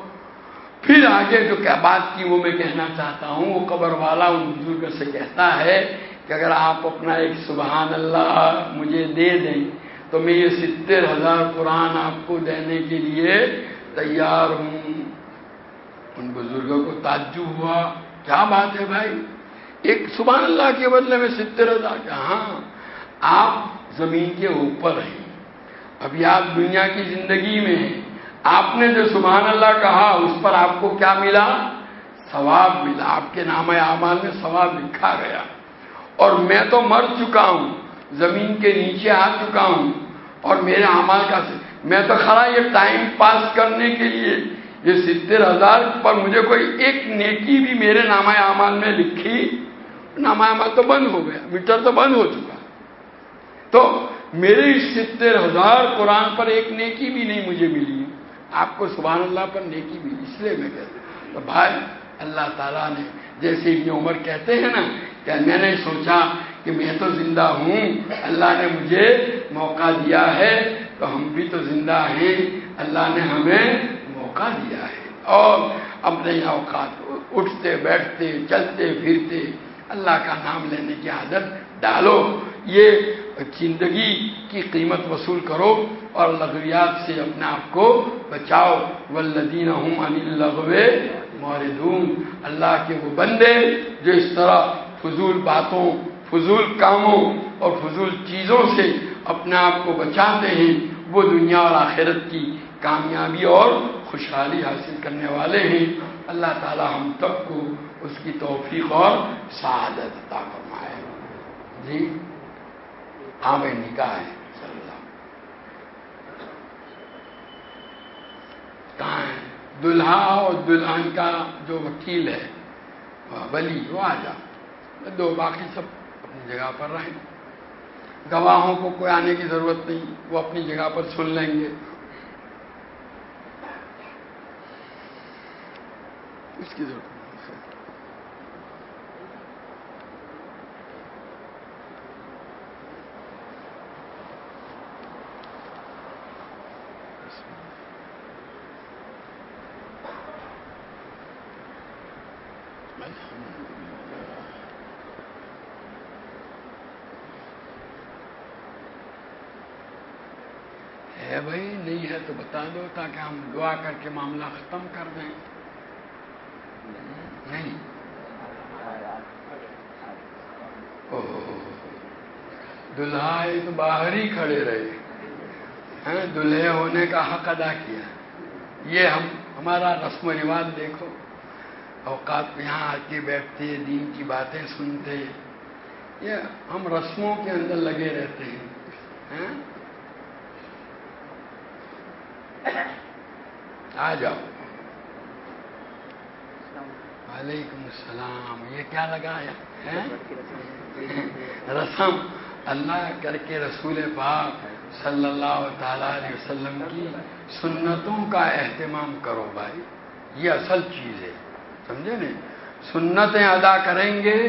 پھر آگے جو کیا بات کی وہ میں کہنا چاہتا ہوں، وہ قبر والا ان بزرگ سے کہتا ہے کہ اگر آپ اپنا ایک سبحان اللہ مجھے دے دیں، تو میں یہ ستر ہزار قرآن آپ کو دینے کے لیے تیار ہوں۔ ان بزرگوں کو تعجب ہوا۔ کیا بات ہے بھائی؟ ایک سبحان اللہ کے بدلے میں ستر ہزار ہاں آپ زمین کے اوپر ہیں۔ ابھی آپ دنیا کی زندگی میں ہیں۔ آپ نے جو سبحان اللہ کہا، اس پر آپ کو کیا ملا؟ ثواب ملا۔ آپ کے نام اعمال میں ثواب لکھا گیا۔ اور میں تو مر چکا ہوں، زمین کے نیچے آ چکا ہوں۔ اور میرے اعمال کا میں تو کھڑا یہ ٹائم پاس کرنے کے لیے، یہ ستر ہزار پر مجھے کوئی ایک نیکی بھی میرے نامہ اعمال میں لکھی نامہ اعمال ہاں تو بند ہو گیا، میٹر تو بند ہو چکا۔ تو میرے ستر ہزار قرآن پر ایک نیکی بھی نہیں مجھے ملی۔ آپ کو سبحان اللہ پر نیکی ملی اس لیے میں کہتا ہوں۔ تو بھائی، اللہ تعالیٰ نے جیسے ابن عمر کہتے ہیں نا کہ میں نے سوچا کہ میں تو زندہ ہوں، اللہ نے مجھے موقع دیا ہے، تو ہم بھی تو زندہ ہیں، اللہ نے ہمیں موقع دیا ہے۔ اور اپنے اوقات، اٹھتے بیٹھتے، چلتے پھرتے اللہ کا نام لینے کی عادت ڈالو، یہ زندگی کی قیمت وصول کرو اور لغویات سے اپنے آپ کو بچاؤ۔ ولدین لغوے موردون اللہ کے وہ بندے جو اس طرح فضول باتوں، فضول کاموں اور فضول چیزوں سے اپنے آپ کو بچاتے ہیں، وہ دنیا اور آخرت کی کامیابی اور خوشحالی حاصل کرنے والے ہیں۔ اللہ تعالی ہم تب کو اس کی توفیق اور شہادت عطا فرمائے۔ جی؟ ہاں بھائی، نکاح ہے۔ کہاں ہے؟ دلہا اور دلہن کا جو وکیل ہے، ولی، وہ آ جا۔ دو باقی سب اپنی جگہ پر رہیں۔ گواہوں کو کوئی آنے کی ضرورت نہیں، وہ اپنی جگہ پر سن لیں گے۔ اس کی ضرورت ہے بھائی نہیں ہے دو تاکہ ہم دعا کر کے معاملہ ختم کر دیں۔ نہیں۔ دلہا ایک باہر ہی کھڑے رہے۔ دلہے ہونے کا حق ادا کیا۔ یہ ہم، ہمارا رسم و رواج دیکھو۔ اوقات یہاں آ کے بیٹھتے، دین کی باتیں سنتے۔ یہ ہم رسموں کے اندر لگے رہتے ہیں؟ آ جاؤ۔ وعلیکم السلام۔ یہ کیا لگایا رسم۔ اللہ کر کے رسول پاک صلی اللہ تعالی علیہ وسلم کی سنتوں کا اہتمام کرو بھائی۔ یہ اصل چیز ہے۔ سمجھے نا سنتیں ادا کریں گے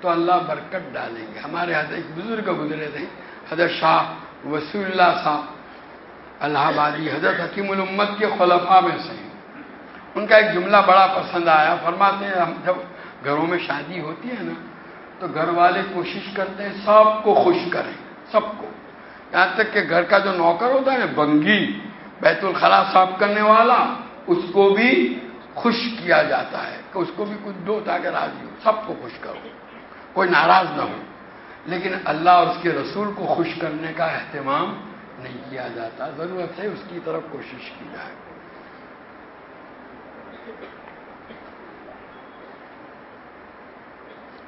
تو اللہ برکت ڈالیں گے۔ ہمارے حضرت ایک بزرگ گزرے تھے حضرت شاہ وسیع اللہ صاحب۔ الہ آبادی حضرت حکیم الامت کے خلفاء میں سے۔ ان کا ایک جملہ بڑا پسند آیا، فرماتے ہیں، ہم جب گھروں میں شادی ہوتی ہے نا، تو گھر والے کوشش کرتے ہیں سب کو خوش کریں، سب کو۔ یہاں تک کہ گھر کا جو نوکر ہوتا ہے نا، بنگی، بیت الخلا صاف کرنے والا، اس کو بھی خوش کیا جاتا ہے کہ اس کو بھی کچھ دو تاکہ راضی ہو، سب کو خوش کرو، کوئی ناراض نہ ہو۔ لیکن اللہ اور اس کے رسول کو خوش کرنے کا اہتمام نہیں کیا جاتا، ضرورت ہے اس کی طرف کوشش کی جائے۔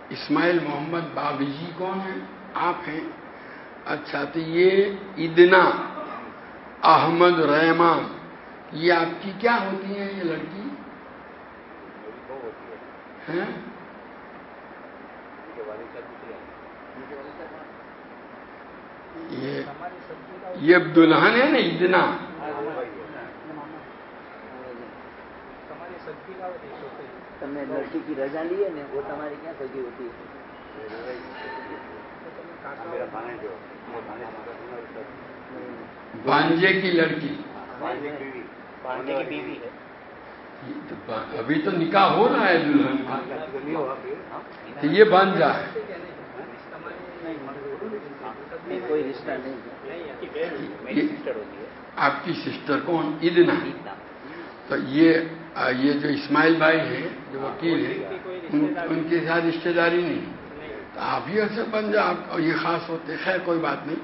اسماعیل محمد بابی جی کون ہیں؟ آپ ہیں۔ اچھا تو یہ ادنا، احمد رحمان یہ آپ کی کیا ہوتی ہے یہ لڑکی؟ یہ یہ دلہن ہے نا اتنا لڑکی کی رضا لی ہے نا وہ تمہاری کیا سجی ہوتی ہے؟ بانجے کی لڑکی۔ ابھی تو نکاح ہو رہا ہے دلہن یہ بانجا ہے۔ کوئی رشتہ نہیں آپ کی سسٹر کون؟ ادنا۔ تو یہ یہ جو اسماعیل بھائی ہیں جو وکیل ہیں ان کے ساتھ رشتے داری نہیں تو آپ ہی ایسے بن جا آپ یہ خاص ہوتے خیر کوئی بات نہیں۔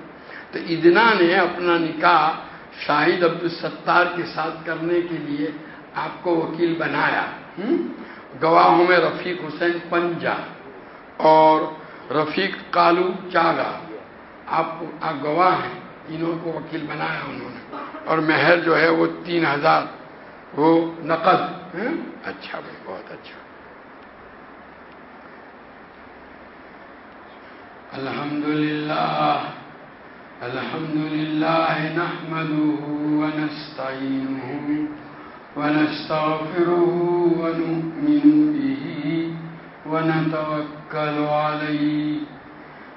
تو ادنا نے اپنا نکاح شاہد عبد الستار کے ساتھ کرنے کے لیے آپ کو وکیل بنایا۔ گواہوں میں رفیق حسین پنجا اور رفیق کالو چاگا آپ آپ گواہ ہیں، انہوں کو وکیل بنایا انہوں نے۔ اور مہر جو ہے وہ تین ہزار، وہ نقد۔ اچھا بھائی، بہت اچھا۔ الحمد للہ الحمد للہ نحمده ونستعینه ونستغفره ونؤمن به ونتوكل عليه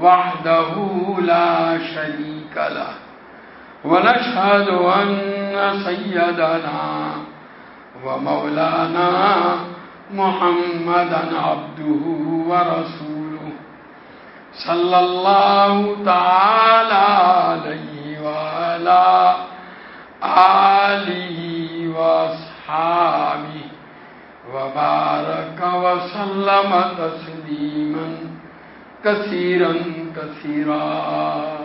وحده لا شريك له. ونشهد أن سيدنا ومولانا محمدا عبده ورسوله. صلى الله تعالى عليه وعلى آله وأصحابه وبارك وسلم تسليما. كثيرا كثيرا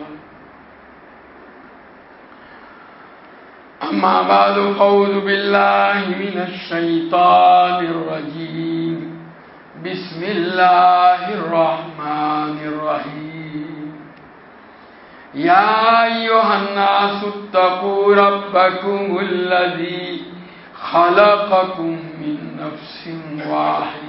أما بعد قول بالله من الشيطان الرجيم بسم الله الرحمن الرحيم يا أيها الناس اتقوا ربكم الذي خلقكم من نفس واحدة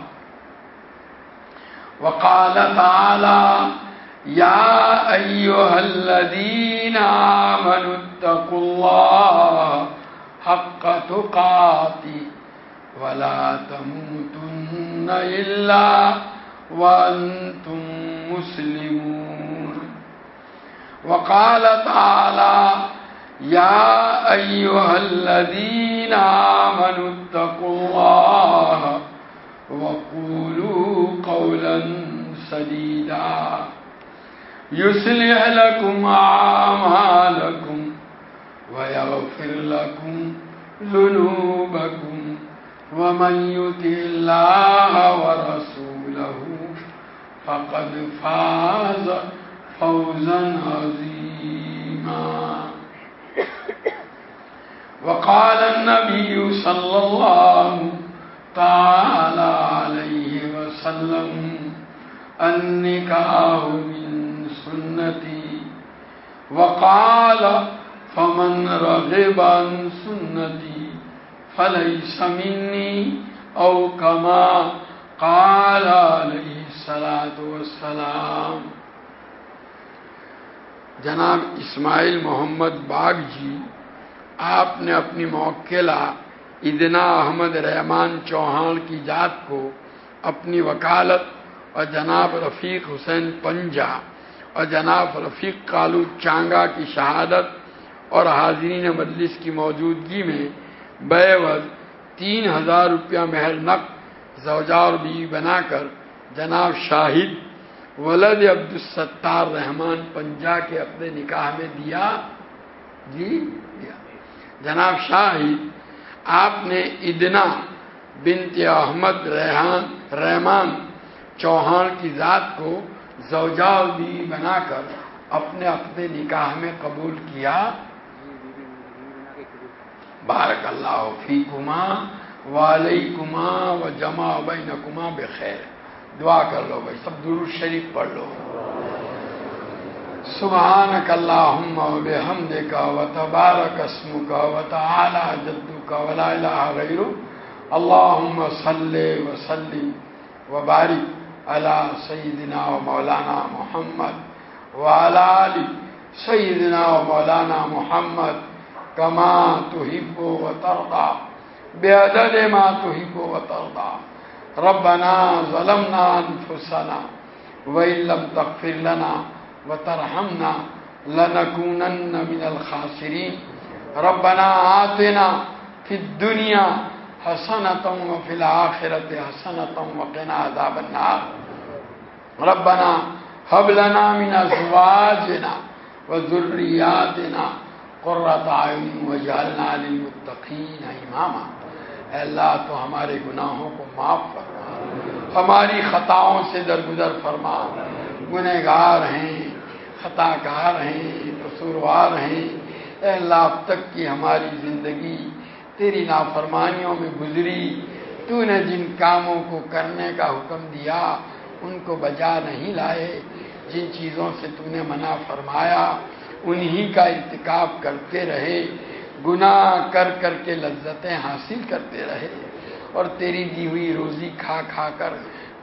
وقال تعالى يا أيها الذين آمنوا اتقوا الله حق تقاتي ولا تموتن إلا وأنتم مسلمون. وقال تعالى يا أيها الذين آمنوا اتقوا الله وقولوا قولا سديدا. يصلح لكم أعمالكم ويغفر لكم ذنوبكم ومن يطع الله ورسوله فقد فاز فوزا عظيما. وقال النبي صلى الله تعالى عليه وسلم النكاح من سنتي. وقال، فمن رغب عن سنتي فليس مني او كما قال عليه الصلاة والسلام. جناب اسماعیل محمد باغ جی آپ نے اپنی موکلہ ادنا احمد رحمان چوہان کی ذات کو اپنی وکالت اور جناب رفیق حسین پنجا اور جناب رفیق کالو چانگا کی شہادت اور حاضرین مجلس کی موجودگی میں بے وز تین ہزار روپیہ مہر نق زوجار بھی بنا کر جناب شاہد ولد عبد الستار رحمان پنجا کے اپنے نکاح میں دیا جی دیا۔ جناب شاہد آپ نے ادنا بنت احمد ریحان رحمان چوہان کی ذات کو زوجال بھی بنا کر اپنے اپنے نکاح میں قبول کیا۔ بارک اللہ فی کما والی کما و جمع بین کما بخیر۔ دعا کر لو بھائی، سب درو شریف پڑھ لو۔ سبحانك اللهم وبحمدك وتبارك اسمك وتعالى جدك ولا اله غيرك. اللهم صل وسلم وبارك على سيدنا ومولانا محمد وعلى ال سيدنا ومولانا محمد كما تحب وترضى، بعدد ما تحب وترضى. ربنا ظلمنا انفسنا وان لم تغفر لنا وترحمنا لنكونن من الخاسرين. ربنا آتنا في الدنيا حسنة وفي الآخرة حسنة وقنا عذاب النار. ربنا هب لنا من أزواجنا وذرياتنا قرۃ عین وجعلنا للمتقین اماما اللہ تو ہمارے گناہوں کو معاف فرما، ہماری خطاؤں سے درگزر فرما گنہ گار ہیں خطا کار ہیں، قصوروار ہیں۔ اے اللہ اب تک کی ہماری زندگی تیری نافرمانیوں میں گزری۔ تو نے جن کاموں کو کرنے کا حکم دیا، ان کو بجا نہیں لائے۔ جن چیزوں سے تو نے منع فرمایا، انہی کا ارتکاب کرتے رہے۔ گناہ کر کر کے لذتیں حاصل کرتے رہے۔ اور تیری دی ہوئی روزی کھا کھا کر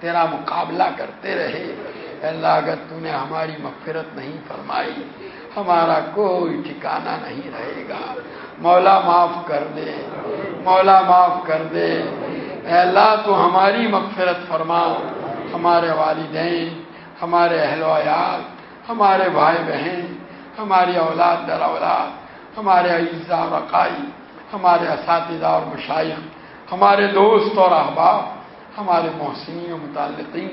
تیرا مقابلہ کرتے رہے۔ اللہ اگر تو نے ہماری مغفرت نہیں فرمائی، ہمارا کوئی ٹھکانہ نہیں رہے گا. مولا معاف کر دے، مولا معاف کر دے، اے اللہ تو ہماری مغفرت فرما، ہمارے والدین، ہمارے اہل و عیال، ہمارے بھائی بہن، ہماری اولاد در اولاد، ہمارے عیزہ اور عقائی ہمارے اساتذہ اور مشائق ہمارے دوست اور احباب، ہمارے محسنین و متعلقین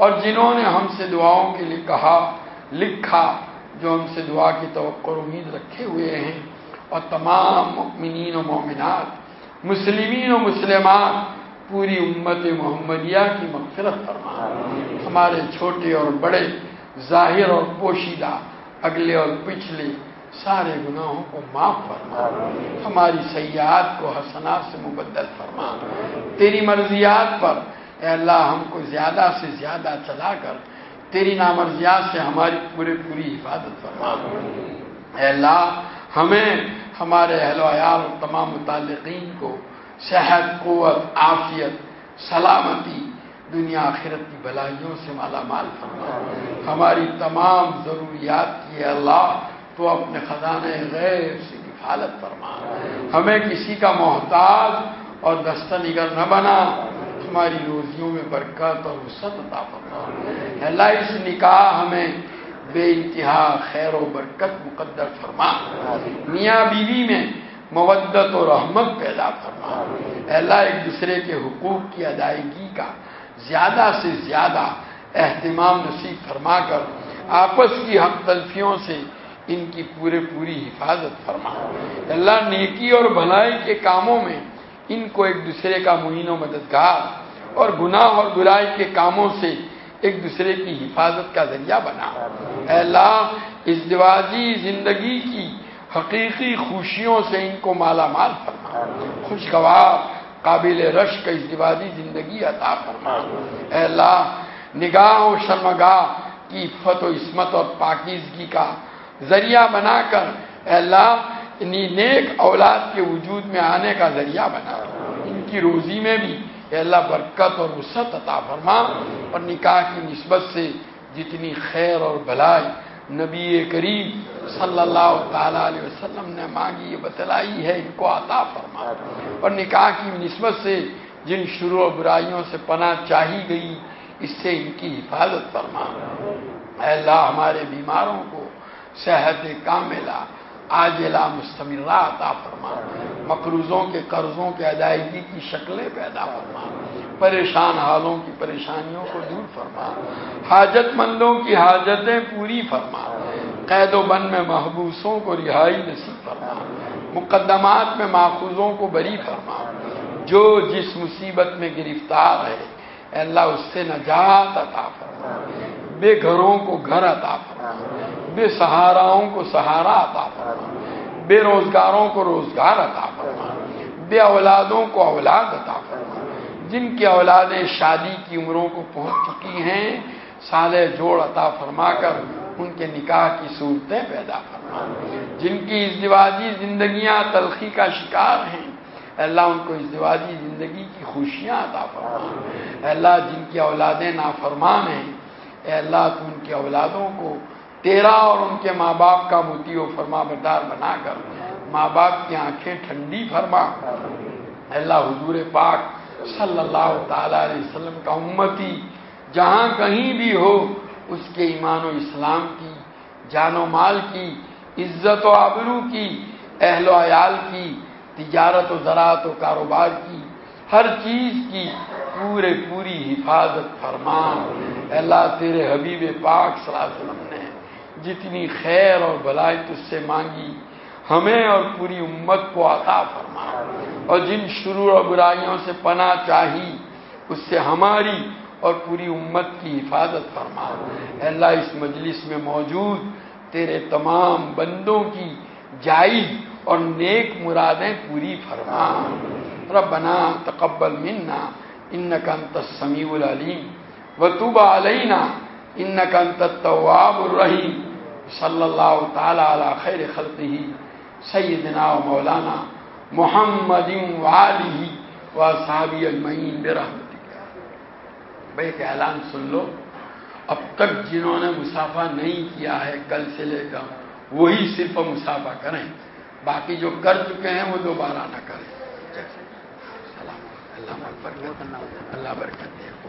اور جنہوں نے ہم سے دعاؤں کے لیے کہا، لکھا، جو ہم سے دعا کی توقع امید رکھے ہوئے ہیں۔ اور تمام مؤمنین و مومنات مسلمین و مسلمات، پوری امت محمدیہ کی مغفرت فرما۔ ہمارے چھوٹے اور بڑے، ظاہر اور پوشیدہ، اگلے اور پچھلے سارے گناہوں کو معاف فرما۔ ہماری سیاحت کو حسنات سے مبدل فرما۔ تیری مرضیات پر اے اللہ، ہم کو زیادہ سے زیادہ چلا کر تیری نامرضیات سے ہماری پورے پوری حفاظت فرما۔ اے اللہ، ہمیں ہمارے اہل و عیال اور تمام متعلقین کو صحت، قوت، عافیت، سلامتی، دنیا آخرت کی بلائیوں سے مالا مال فرما۔ ہماری تمام ضروریات کی اللہ، تو اپنے خزانے غیر سے کفالت فرما۔ ہمیں کسی کا محتاج اور دستہ نگر نہ بنا۔ ہماری روزیوں میں برکت اور وسط عطا فرما۔ اللہ اس نکاح ہمیں بے انتہا خیر و برکت مقدر فرما۔ میاں بیوی میں مودت و رحمت پیدا فرما۔ اللہ ایک دوسرے کے حقوق کی ادائیگی کا زیادہ سے زیادہ اہتمام نصیب فرما کر آپس کی حق تلفیوں سے ان کی پورے پوری حفاظت فرما۔ اللہ نیکی اور بھلائی کے کاموں میں ان کو ایک دوسرے کا معین و مددگار اور گناہ اور برائی کے کاموں سے ایک دوسرے کی حفاظت کا ذریعہ بنا۔ اے اللہ ازدواجی زندگی کی حقیقی خوشیوں سے ان کو مالا مال فرما۔ خوشگوار، قابل رش کا ازدواجی زندگی عطا فرما۔ اے اللہ، نگاہ و شرمگاہ کی عفت و عصمت اور پاکیزگی کا ذریعہ بنا کر اے اللہ نیک اولاد کے وجود میں آنے کا ذریعہ بنا۔ ان کی روزی میں بھی اے اللہ برکت اور وسعت عطا فرما اور نکاح کی نسبت سے جتنی خیر اور بھلائی نبی کریم صلی اللہ تعالی علیہ وسلم نے مانگی، یہ بتلائی ہے، ان کو عطا فرما۔ اور نکاح کی نسبت سے جن شروع و برائیوں سے پناہ چاہی گئی، اس سے ان کی حفاظت فرما۔ اے اللہ، ہمارے بیماروں کو صحت کاملہ عاجلہ مستمرہ عطا فرما مقروضوں کے قرضوں کے ادائیگی کی شکلیں پیدا فرما۔ پریشان حالوں کی پریشانیوں کو دور فرما۔ حاجت مندوں کی حاجتیں پوری فرما۔ قید و بند میں محبوسوں کو رہائی نصیب فرما۔ مقدمات میں ماخوذوں کو بری فرما۔ جو جس مصیبت میں گرفتار ہے اللہ اس سے نجات عطا فرما۔ بے گھروں کو گھر عطا فرما۔ بے سہاراؤں کو سہارا عطا فرما، بے روزگاروں کو روزگار عطا فرما، بے اولادوں کو اولاد عطا فرما۔ جن کی اولادیں شادی کی عمروں کو پہنچ چکی ہیں، سال جوڑ عطا فرما کر ان کے نکاح کی صورتیں پیدا فرما۔ جن کی ازدواجی زندگیاں تلخی کا شکار ہیں اللہ ان کو ازدواجی زندگی کی خوشیاں عطا فرما۔ اللہ جن کی اولادیں نافرمان ہیں، اے اللہ تو ان کی اولادوں کو تیرا اور ان کے ماں باپ کا موتی و فرما بردار بنا کر، ماں باپ کی آنکھیں ٹھنڈی فرما۔ اللہ حضور پاک صلی اللہ تعالی علیہ وسلم کا امتی جہاں کہیں بھی ہو، اس کے ایمان و اسلام کی، جان و مال کی، عزت و آبرو کی، اہل و عیال کی، تجارت و زراعت و کاروبار کی، ہر چیز کی پورے پوری حفاظت فرما۔ اللہ تیرے حبیب پاک صلی اللہ علیہ وسلم جتنی خیر اور بلائی تجھ سے مانگی، ہمیں اور پوری امت کو عطا فرما۔ اور جن شروع اور برائیوں سے پناہ چاہی، اس سے ہماری اور پوری امت کی حفاظت فرما۔ اللہ، اس مجلس میں موجود تیرے تمام بندوں کی جائز اور نیک مرادیں پوری فرما۔ ربنا تقبل منا انك انت السميع العليم وتوب علينا انك انت التواب الرحيم صلی اللہ تعالی علی خیر خلقه سیدنا و مولانا محمد و وعلیہ و صحابی اجمعین برحمتک۔ بھائی ایک اعلان سن لو، اب تک جنہوں نے مسافہ نہیں کیا ہے کل سے لے کر، وہی صرف مسافہ کریں۔ باقی جو کر چکے ہیں وہ دوبارہ نہ کریں۔ اللہ برکت۔ اللہ برکت دے۔